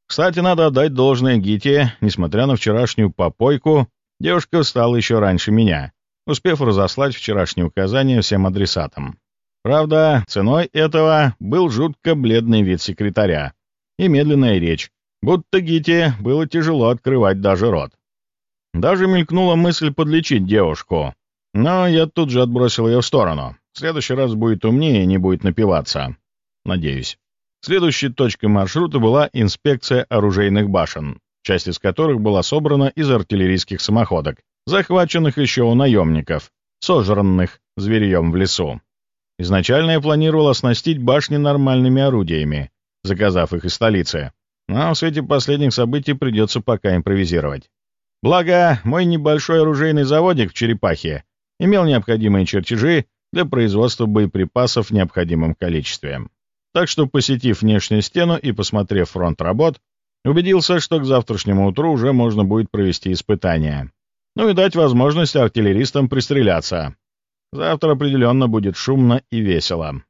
Кстати, надо отдать должное Гите, несмотря на вчерашнюю попойку, девушка встала еще раньше меня успев разослать вчерашние указания всем адресатам. Правда, ценой этого был жутко бледный вид секретаря и медленная речь, будто Гите было тяжело открывать даже рот. Даже мелькнула мысль подлечить девушку, но я тут же отбросил ее в сторону. В следующий раз будет умнее и не будет напиваться. Надеюсь. Следующей точкой маршрута была инспекция оружейных башен, часть из которых была собрана из артиллерийских самоходок, захваченных еще у наемников, сожранных зверьем в лесу. Изначально я планировал оснастить башни нормальными орудиями, заказав их из столицы, но в свете последних событий придется пока импровизировать. Благо, мой небольшой оружейный заводик в Черепахе имел необходимые чертежи для производства боеприпасов в необходимом количестве. Так что, посетив внешнюю стену и посмотрев фронт работ, убедился, что к завтрашнему утру уже можно будет провести испытания ну и дать возможность артиллеристам пристреляться. Завтра определенно будет шумно и весело.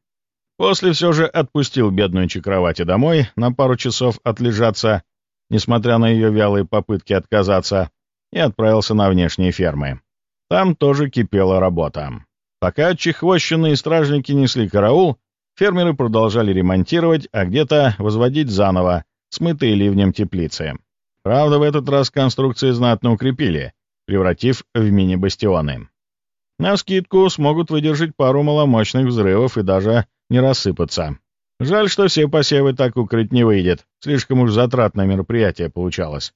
После все же отпустил бедную Чекровати домой на пару часов отлежаться, несмотря на ее вялые попытки отказаться, и отправился на внешние фермы. Там тоже кипела работа. Пока чехвощенные стражники несли караул, фермеры продолжали ремонтировать, а где-то возводить заново, смытые ливнем теплицы. Правда, в этот раз конструкции знатно укрепили, превратив в мини-бастионы. На скидку смогут выдержать пару маломощных взрывов и даже не рассыпаться. Жаль, что все посевы так укрыть не выйдет, слишком уж затратное мероприятие получалось.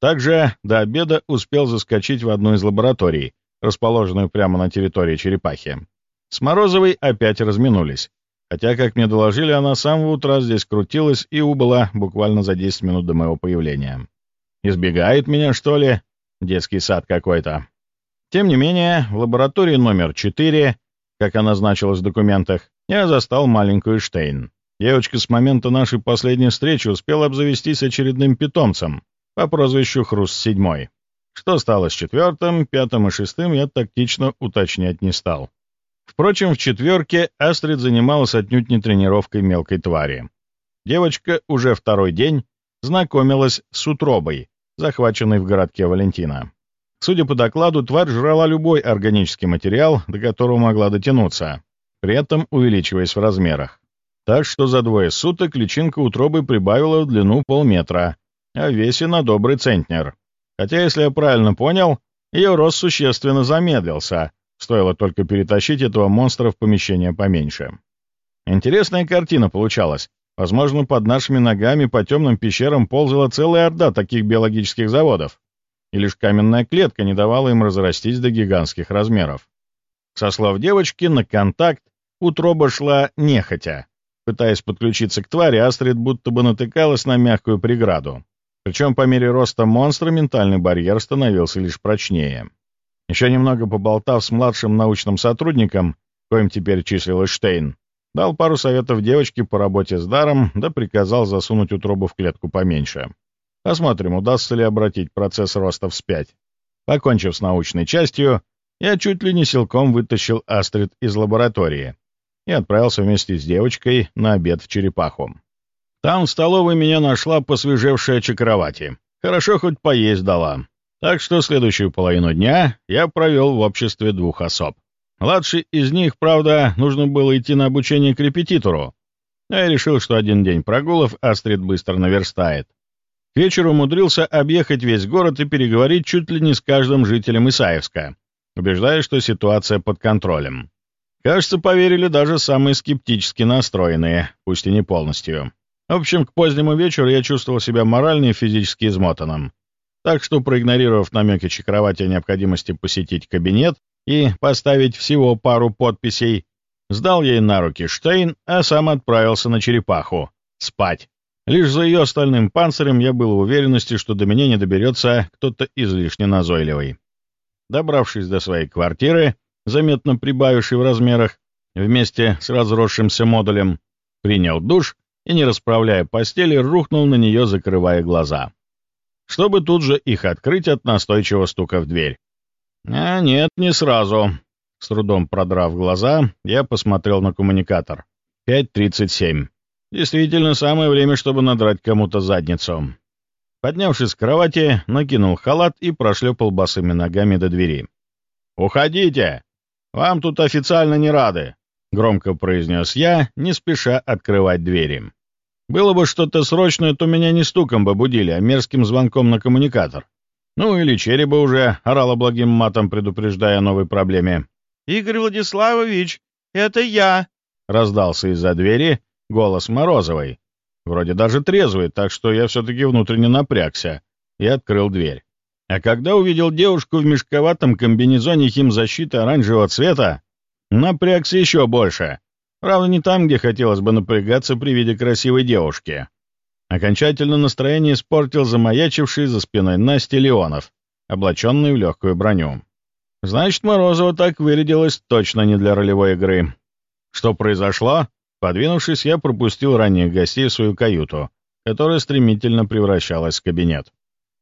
Также до обеда успел заскочить в одну из лабораторий, расположенную прямо на территории черепахи. С Морозовой опять разминулись, хотя, как мне доложили, она с самого утра здесь крутилась и убыла буквально за 10 минут до моего появления. «Избегает меня, что ли?» Детский сад какой-то. Тем не менее, в лаборатории номер 4, как она значилась в документах, я застал маленькую Штейн. Девочка с момента нашей последней встречи успела обзавестись очередным питомцем по прозвищу Хруст-седьмой. Что стало с четвертым, пятым и шестым, я тактично уточнять не стал. Впрочем, в четверке Астрид занималась отнюдь не тренировкой мелкой твари. Девочка уже второй день знакомилась с утробой, захваченной в городке Валентина. Судя по докладу, тварь жрала любой органический материал, до которого могла дотянуться, при этом увеличиваясь в размерах. Так что за двое суток личинка утробы прибавила в длину полметра, а в весе на добрый центнер. Хотя, если я правильно понял, ее рост существенно замедлился, стоило только перетащить этого монстра в помещение поменьше. Интересная картина получалась. Возможно, под нашими ногами по темным пещерам ползала целая орда таких биологических заводов, и лишь каменная клетка не давала им разрастись до гигантских размеров. Со слов девочки, на контакт утроба шла нехотя. Пытаясь подключиться к твари, Астрид будто бы натыкалась на мягкую преграду. Причем по мере роста монстра ментальный барьер становился лишь прочнее. Еще немного поболтав с младшим научным сотрудником, коим теперь числилась Штейн, Дал пару советов девочке по работе с даром, да приказал засунуть утробу в клетку поменьше. Посмотрим, удастся ли обратить процесс роста вспять. Покончив с научной частью, я чуть ли не силком вытащил Астрид из лаборатории и отправился вместе с девочкой на обед в черепаху. Там в столовой меня нашла посвежевшая чакровати. Хорошо хоть поесть дала. Так что следующую половину дня я провел в обществе двух особ. Младший из них, правда, нужно было идти на обучение к репетитору. Но я решил, что один день прогулов Астрид быстро наверстает. К вечеру умудрился объехать весь город и переговорить чуть ли не с каждым жителем Исаевска, убеждая, что ситуация под контролем. Кажется, поверили даже самые скептически настроенные, пусть и не полностью. В общем, к позднему вечеру я чувствовал себя морально и физически измотанным. Так что, проигнорировав намеки Чакровати о необходимости посетить кабинет и поставить всего пару подписей, сдал ей на руки Штейн, а сам отправился на черепаху. Спать. Лишь за ее остальным панцирем я был в уверенности, что до меня не доберется кто-то излишне назойливый. Добравшись до своей квартиры, заметно прибавившей в размерах, вместе с разросшимся модулем, принял душ и, не расправляя постели, рухнул на нее, закрывая глаза. Чтобы тут же их открыть от настойчивого стука в дверь. А нет, не сразу. С трудом продрав глаза, я посмотрел на коммуникатор. 5.37. Действительно, самое время, чтобы надрать кому-то задницу. Поднявшись с кровати, накинул халат и прошлепал босыми ногами до двери. «Уходите! Вам тут официально не рады!» — громко произнес я, не спеша открывать двери. Было бы что-то срочное, то меня не стуком бы будили, а мерзким звонком на коммуникатор. Ну или череба уже орала благим матом, предупреждая о новой проблеме. «Игорь Владиславович, это я!» — раздался из-за двери голос Морозовой. Вроде даже трезвый, так что я все-таки внутренне напрягся и открыл дверь. А когда увидел девушку в мешковатом комбинезоне химзащиты оранжевого цвета, Напрягся еще больше. Правда, не там, где хотелось бы напрягаться при виде красивой девушки. Окончательно настроение испортил замаячивший за спиной Насти Леонов, облаченный в легкую броню. Значит, Морозова так вырядилась точно не для ролевой игры. Что произошло? Подвинувшись, я пропустил ранних гостей в свою каюту, которая стремительно превращалась в кабинет.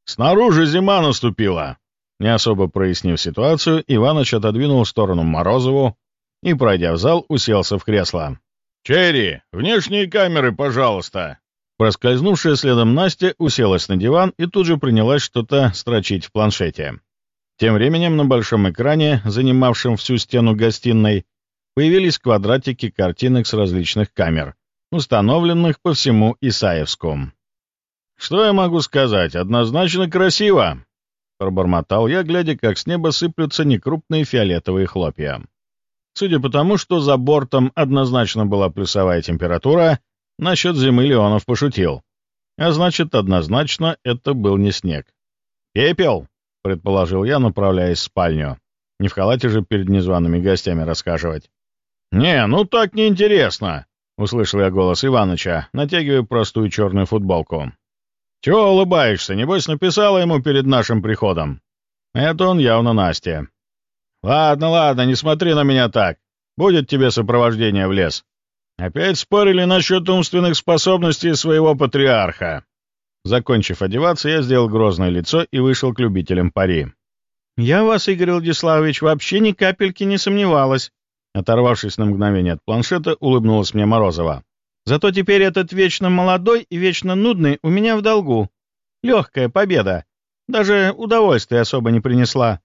«Снаружи зима наступила!» Не особо прояснив ситуацию, Иваныч отодвинул в сторону Морозову, и, пройдя в зал, уселся в кресло. «Черри, внешние камеры, пожалуйста!» Проскользнувшая следом Настя уселась на диван и тут же принялась что-то строчить в планшете. Тем временем на большом экране, занимавшем всю стену гостиной, появились квадратики картинок с различных камер, установленных по всему Исаевску. «Что я могу сказать? Однозначно красиво!» Пробормотал я, глядя, как с неба сыплются некрупные фиолетовые хлопья. Судя по тому, что за бортом однозначно была плюсовая температура, насчет зимы Леонов пошутил. А значит, однозначно это был не снег. «Пепел!» — предположил я, направляясь в спальню. Не в халате же перед незваными гостями рассказывать. «Не, ну так неинтересно!» — услышал я голос Иваныча, натягивая простую черную футболку. «Чего улыбаешься? Небось, написала ему перед нашим приходом?» Это он явно Настя. «Ладно, ладно, не смотри на меня так. Будет тебе сопровождение в лес». Опять спорили насчет умственных способностей своего патриарха. Закончив одеваться, я сделал грозное лицо и вышел к любителям пари. «Я вас, Игорь Владиславович, вообще ни капельки не сомневалась». Оторвавшись на мгновение от планшета, улыбнулась мне Морозова. «Зато теперь этот вечно молодой и вечно нудный у меня в долгу. Легкая победа. Даже удовольствия особо не принесла.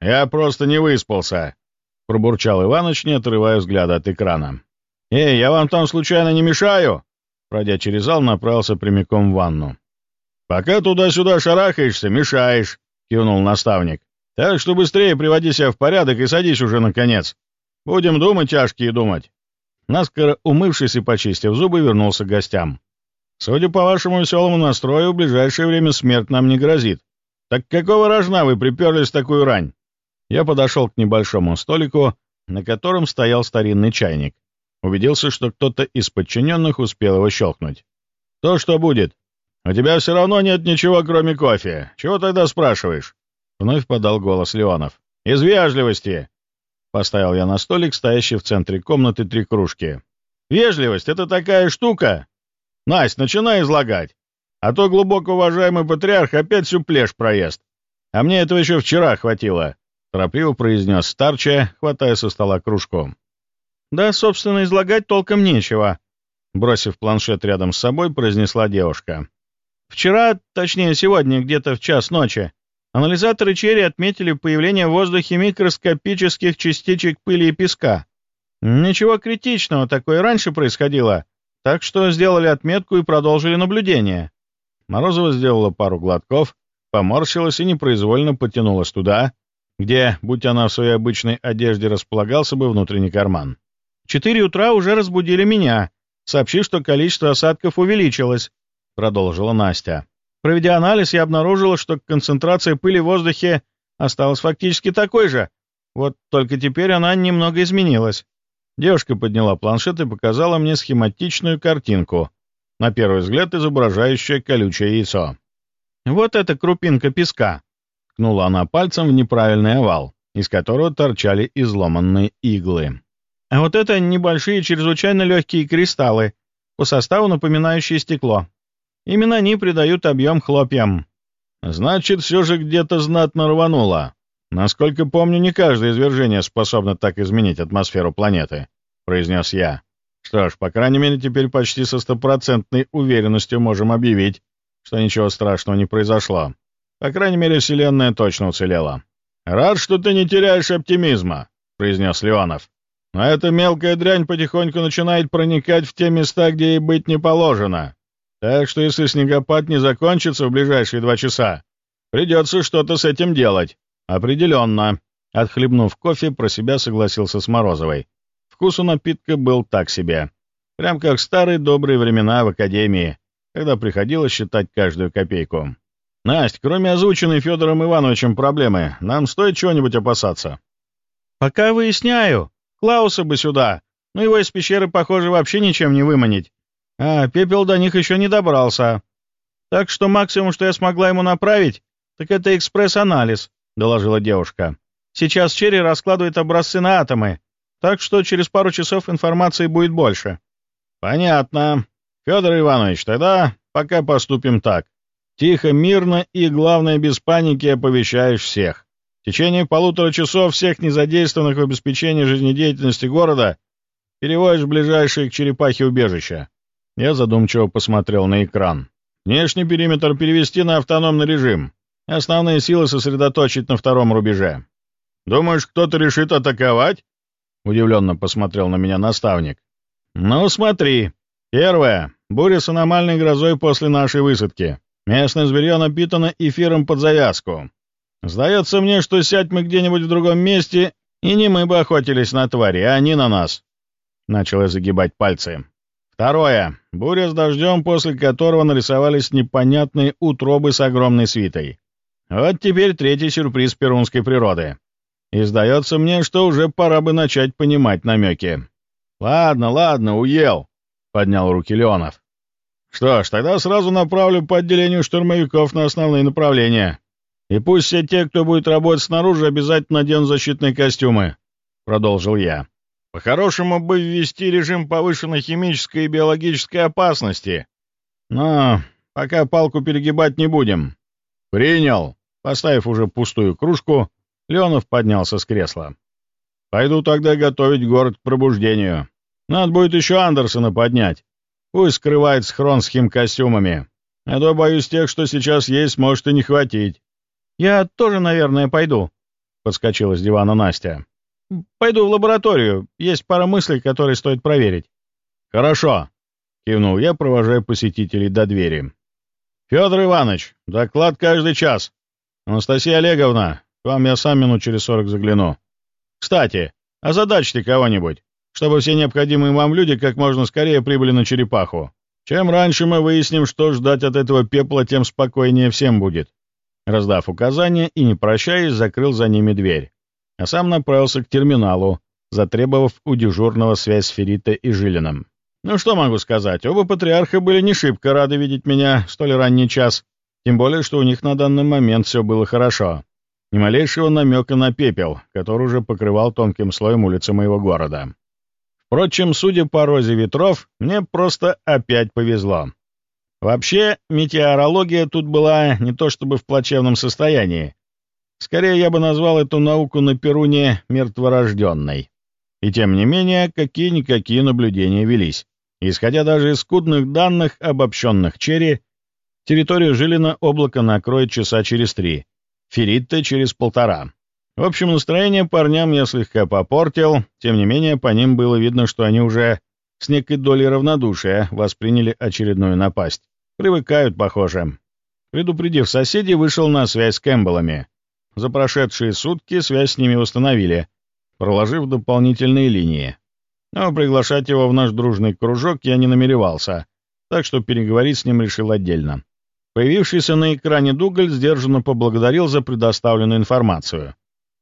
«Я просто не выспался», — пробурчал Иваныч, не отрывая взгляда от экрана. «Эй, я вам там случайно не мешаю?» Пройдя через зал, направился прямиком в ванну. «Пока туда-сюда шарахаешься, мешаешь», — кивнул наставник. «Так что быстрее приводи себя в порядок и садись уже, наконец. Будем думать, тяжкие думать». Наскоро умывшись и почистив зубы, вернулся к гостям. «Судя по вашему веселому настрою, в ближайшее время смерть нам не грозит. Так какого рожна вы приперлись в такую рань?» Я подошел к небольшому столику, на котором стоял старинный чайник. Убедился, что кто-то из подчиненных успел его щелкнуть. «То, что будет. У тебя все равно нет ничего, кроме кофе. Чего тогда спрашиваешь?» Вновь подал голос Леонов. «Из вежливости!» Поставил я на столик, стоящий в центре комнаты, три кружки. «Вежливость — это такая штука! Настя, начинай излагать, а то глубоко уважаемый патриарх опять всю плешь проест. А мне этого еще вчера хватило. — торопливо произнес старча, хватая со стола кружку. «Да, собственно, излагать толком нечего», — бросив планшет рядом с собой, произнесла девушка. «Вчера, точнее сегодня, где-то в час ночи, анализаторы Черри отметили появление в воздухе микроскопических частичек пыли и песка. Ничего критичного, такое раньше происходило, так что сделали отметку и продолжили наблюдение». Морозова сделала пару глотков, поморщилась и непроизвольно потянулась туда, где, будь она в своей обычной одежде, располагался бы внутренний карман. «Четыре утра уже разбудили меня, сообщив, что количество осадков увеличилось», — продолжила Настя. «Проведя анализ, я обнаружила, что концентрация пыли в воздухе осталась фактически такой же, вот только теперь она немного изменилась». Девушка подняла планшет и показала мне схематичную картинку, на первый взгляд изображающую колючее яйцо. «Вот эта крупинка песка», Ткнула она пальцем в неправильный овал, из которого торчали изломанные иглы. А вот это небольшие чрезвычайно легкие кристаллы, по составу напоминающие стекло. Именно они придают объем хлопьям. Значит, все же где-то знатно рвануло. Насколько помню, не каждое извержение способно так изменить атмосферу планеты, произнес я. Что ж, по крайней мере, теперь почти со стопроцентной уверенностью можем объявить, что ничего страшного не произошло. По крайней мере, Вселенная точно уцелела. «Рад, что ты не теряешь оптимизма», — произнес Леонов. «Но эта мелкая дрянь потихоньку начинает проникать в те места, где ей быть не положено. Так что если снегопад не закончится в ближайшие два часа, придется что-то с этим делать. Определенно». Отхлебнув кофе, про себя согласился с Морозовой. Вкус у напитка был так себе. Прям как старые добрые времена в академии, когда приходилось считать каждую копейку. «Насть, кроме озвученной Федором Ивановичем проблемы, нам стоит чего-нибудь опасаться?» «Пока выясняю. Клауса бы сюда. Но его из пещеры, похоже, вообще ничем не выманить. А пепел до них еще не добрался. Так что максимум, что я смогла ему направить, так это экспресс-анализ», — доложила девушка. «Сейчас Черри раскладывает образцы на атомы, так что через пару часов информации будет больше». «Понятно. Федор Иванович, тогда пока поступим так. Тихо, мирно и, главное, без паники оповещаешь всех. В течение полутора часов всех незадействованных в обеспечении жизнедеятельности города переводишь в ближайшее к черепахе убежище. Я задумчиво посмотрел на экран. Внешний периметр перевести на автономный режим. Основные силы сосредоточить на втором рубеже. «Думаешь, кто-то решит атаковать?» — удивленно посмотрел на меня наставник. «Ну, смотри. Первое. Буря с аномальной грозой после нашей высадки. Местное зверье напитано эфиром под завязку. Сдается мне, что сядь мы где-нибудь в другом месте, и не мы бы охотились на твари, а они на нас. Начал я загибать пальцы. Второе. Буря с дождем, после которого нарисовались непонятные утробы с огромной свитой. Вот теперь третий сюрприз перунской природы. И сдается мне, что уже пора бы начать понимать намеки. «Ладно, ладно, уел», — поднял руки Леонов. Что ж, тогда сразу направлю по отделению штурмовиков на основные направления. И пусть все те, кто будет работать снаружи, обязательно наденут защитные костюмы», — продолжил я. «По-хорошему бы ввести режим повышенной химической и биологической опасности. Но пока палку перегибать не будем». «Принял». Поставив уже пустую кружку, Леонов поднялся с кресла. «Пойду тогда готовить город к пробуждению. Надо будет еще Андерсона поднять. Пусть скрывает схрон с химкостюмами. А то, боюсь, тех, что сейчас есть, может и не хватить. «Я тоже, наверное, пойду», — подскочила с дивана Настя. «Пойду в лабораторию. Есть пара мыслей, которые стоит проверить». «Хорошо», — кивнул я, провожая посетителей до двери. «Федор Иванович, доклад каждый час. Анастасия Олеговна, к вам я сам минут через сорок загляну. Кстати, озадачьте кого-нибудь чтобы все необходимые вам люди как можно скорее прибыли на черепаху. Чем раньше мы выясним, что ждать от этого пепла, тем спокойнее всем будет». Раздав указания и не прощаясь, закрыл за ними дверь, а сам направился к терминалу, затребовав у дежурного связь с Феритой и Жилином. Ну что могу сказать, оба патриарха были не шибко рады видеть меня в столь ранний час, тем более, что у них на данный момент все было хорошо. Ни малейшего намека на пепел, который уже покрывал тонким слоем улицы моего города. Впрочем, судя по розе ветров, мне просто опять повезло. Вообще, метеорология тут была не то чтобы в плачевном состоянии. Скорее, я бы назвал эту науку на Перуне мертворожденной. И тем не менее, какие-никакие наблюдения велись. Исходя даже из скудных данных, обобщенных Черри, территорию Жилина облако накроет часа через три, Феритта через полтора. В общем, настроение парням я слегка попортил, тем не менее, по ним было видно, что они уже с некой долей равнодушия восприняли очередную напасть. Привыкают, похоже. Предупредив соседей, вышел на связь с Кэмпбеллами. За прошедшие сутки связь с ними установили, проложив дополнительные линии. Но приглашать его в наш дружный кружок я не намеревался, так что переговорить с ним решил отдельно. Появившийся на экране Дугаль сдержанно поблагодарил за предоставленную информацию.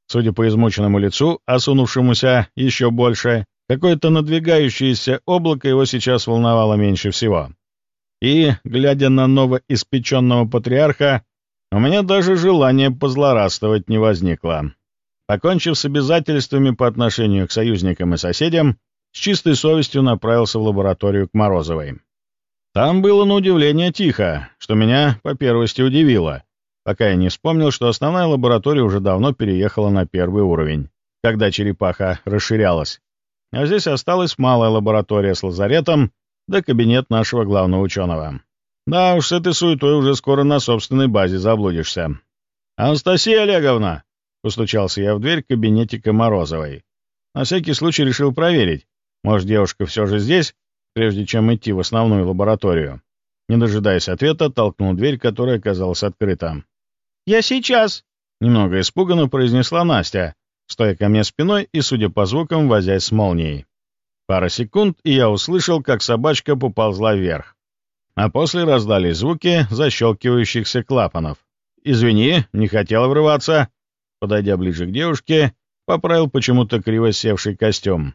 Судя по измученному лицу, осунувшемуся еще больше, какое-то надвигающееся облако его сейчас волновало меньше всего. И, глядя на новоиспеченного патриарха, у меня даже желания позлорадствовать не возникло. Покончив с обязательствами по отношению к союзникам и соседям, с чистой совестью направился в лабораторию к Морозовой. Там было на удивление тихо, что меня по первости удивило, пока я не вспомнил, что основная лаборатория уже давно переехала на первый уровень, когда черепаха расширялась. А здесь осталась малая лаборатория с лазаретом да кабинет нашего главного ученого. Да уж, с этой суетой уже скоро на собственной базе заблудишься. «Анастасия Олеговна!» — постучался я в дверь кабинетика Морозовой. На всякий случай решил проверить, может, девушка все же здесь, прежде чем идти в основную лабораторию. Не дожидаясь ответа, толкнул дверь, которая оказалась открыта. «Я сейчас!» — немного испуганно произнесла Настя, стоя ко мне спиной и, судя по звукам, возясь с молнией. Пара секунд, и я услышал, как собачка поползла вверх. А после раздались звуки защелкивающихся клапанов. «Извини, не хотел врываться». Подойдя ближе к девушке, поправил почему-то криво севший костюм.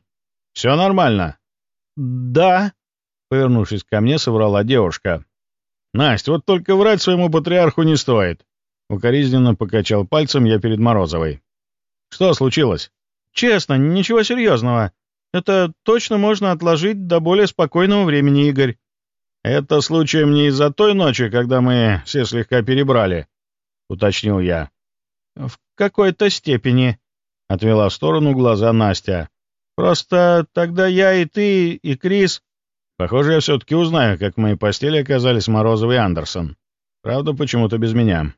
«Все нормально?» «Да», — повернувшись ко мне, соврала девушка. «Настя, вот только врать своему патриарху не стоит». Укоризненно покачал пальцем я перед Морозовой. «Что случилось?» «Честно, ничего серьезного. Это точно можно отложить до более спокойного времени, Игорь». «Это случаем не из-за той ночи, когда мы все слегка перебрали», — уточнил я. «В какой-то степени», — отвела в сторону глаза Настя. Просто тогда я и ты, и Крис... Похоже, я все-таки узнаю, как в моей постели оказались Морозов и Андерсон. Правда, почему-то без меня.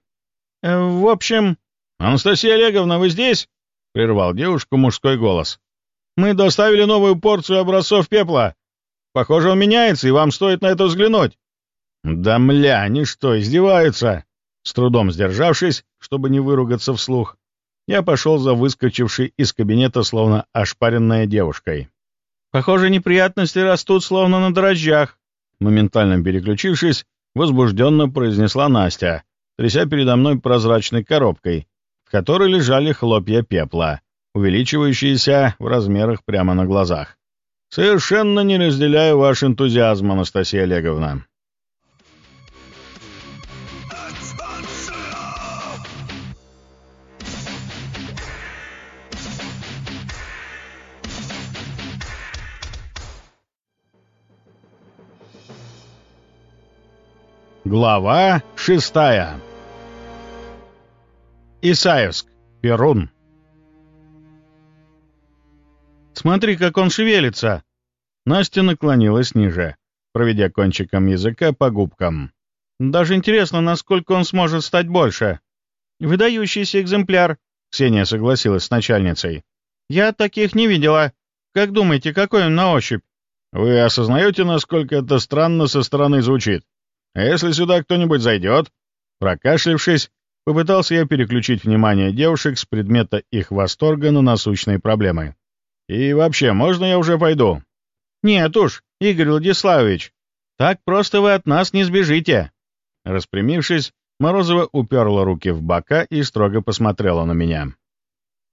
Э, в общем... «Анастасия Олеговна, вы здесь?» — прервал девушку мужской голос. «Мы доставили новую порцию образцов пепла. Похоже, он меняется, и вам стоит на это взглянуть». «Да мля, они что, издеваются?» С трудом сдержавшись, чтобы не выругаться вслух, я пошел за выскочившей из кабинета, словно ошпаренная девушкой. «Похоже, неприятности растут, словно на дрожжах», моментально переключившись, возбужденно произнесла Настя, тряся передо мной прозрачной коробкой, в которой лежали хлопья пепла, увеличивающиеся в размерах прямо на глазах. «Совершенно не разделяю ваш энтузиазм, Анастасия Олеговна. Глава шестая Исаевск, Перун «Смотри, как он шевелится!» Настя наклонилась ниже, проведя кончиком языка по губкам. «Даже интересно, насколько он сможет стать больше». «Выдающийся экземпляр», — Ксения согласилась с начальницей. «Я таких не видела. Как думаете, какой он на ощупь?» «Вы осознаете, насколько это странно со стороны звучит?» А если сюда кто-нибудь зайдет?» Прокашлившись, попытался я переключить внимание девушек с предмета их восторга на насущные проблемы. «И вообще, можно я уже пойду?» «Нет уж, Игорь Владиславович, так просто вы от нас не сбежите!» Распрямившись, Морозова уперла руки в бока и строго посмотрела на меня.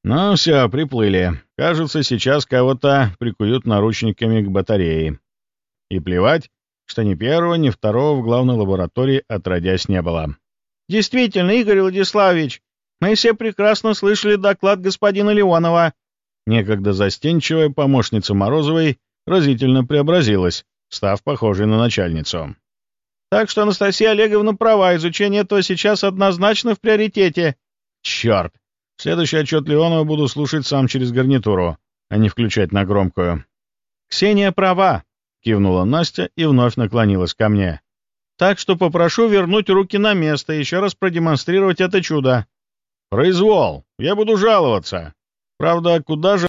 «Ну все, приплыли. Кажется, сейчас кого-то прикуют наручниками к батарее. И плевать, что ни первого, ни второго в главной лаборатории отродясь не было. «Действительно, Игорь Владиславович, мы все прекрасно слышали доклад господина Леонова». Некогда застенчивая помощница Морозовой разительно преобразилась, став похожей на начальницу. «Так что Анастасия Олеговна права, изучение этого сейчас однозначно в приоритете». «Черт! Следующий отчет Леонова буду слушать сам через гарнитуру, а не включать на громкую. «Ксения права», — кивнула Настя и вновь наклонилась ко мне. «Так что попрошу вернуть руки на место и еще раз продемонстрировать это чудо». «Произвол! Я буду жаловаться. Правда, куда же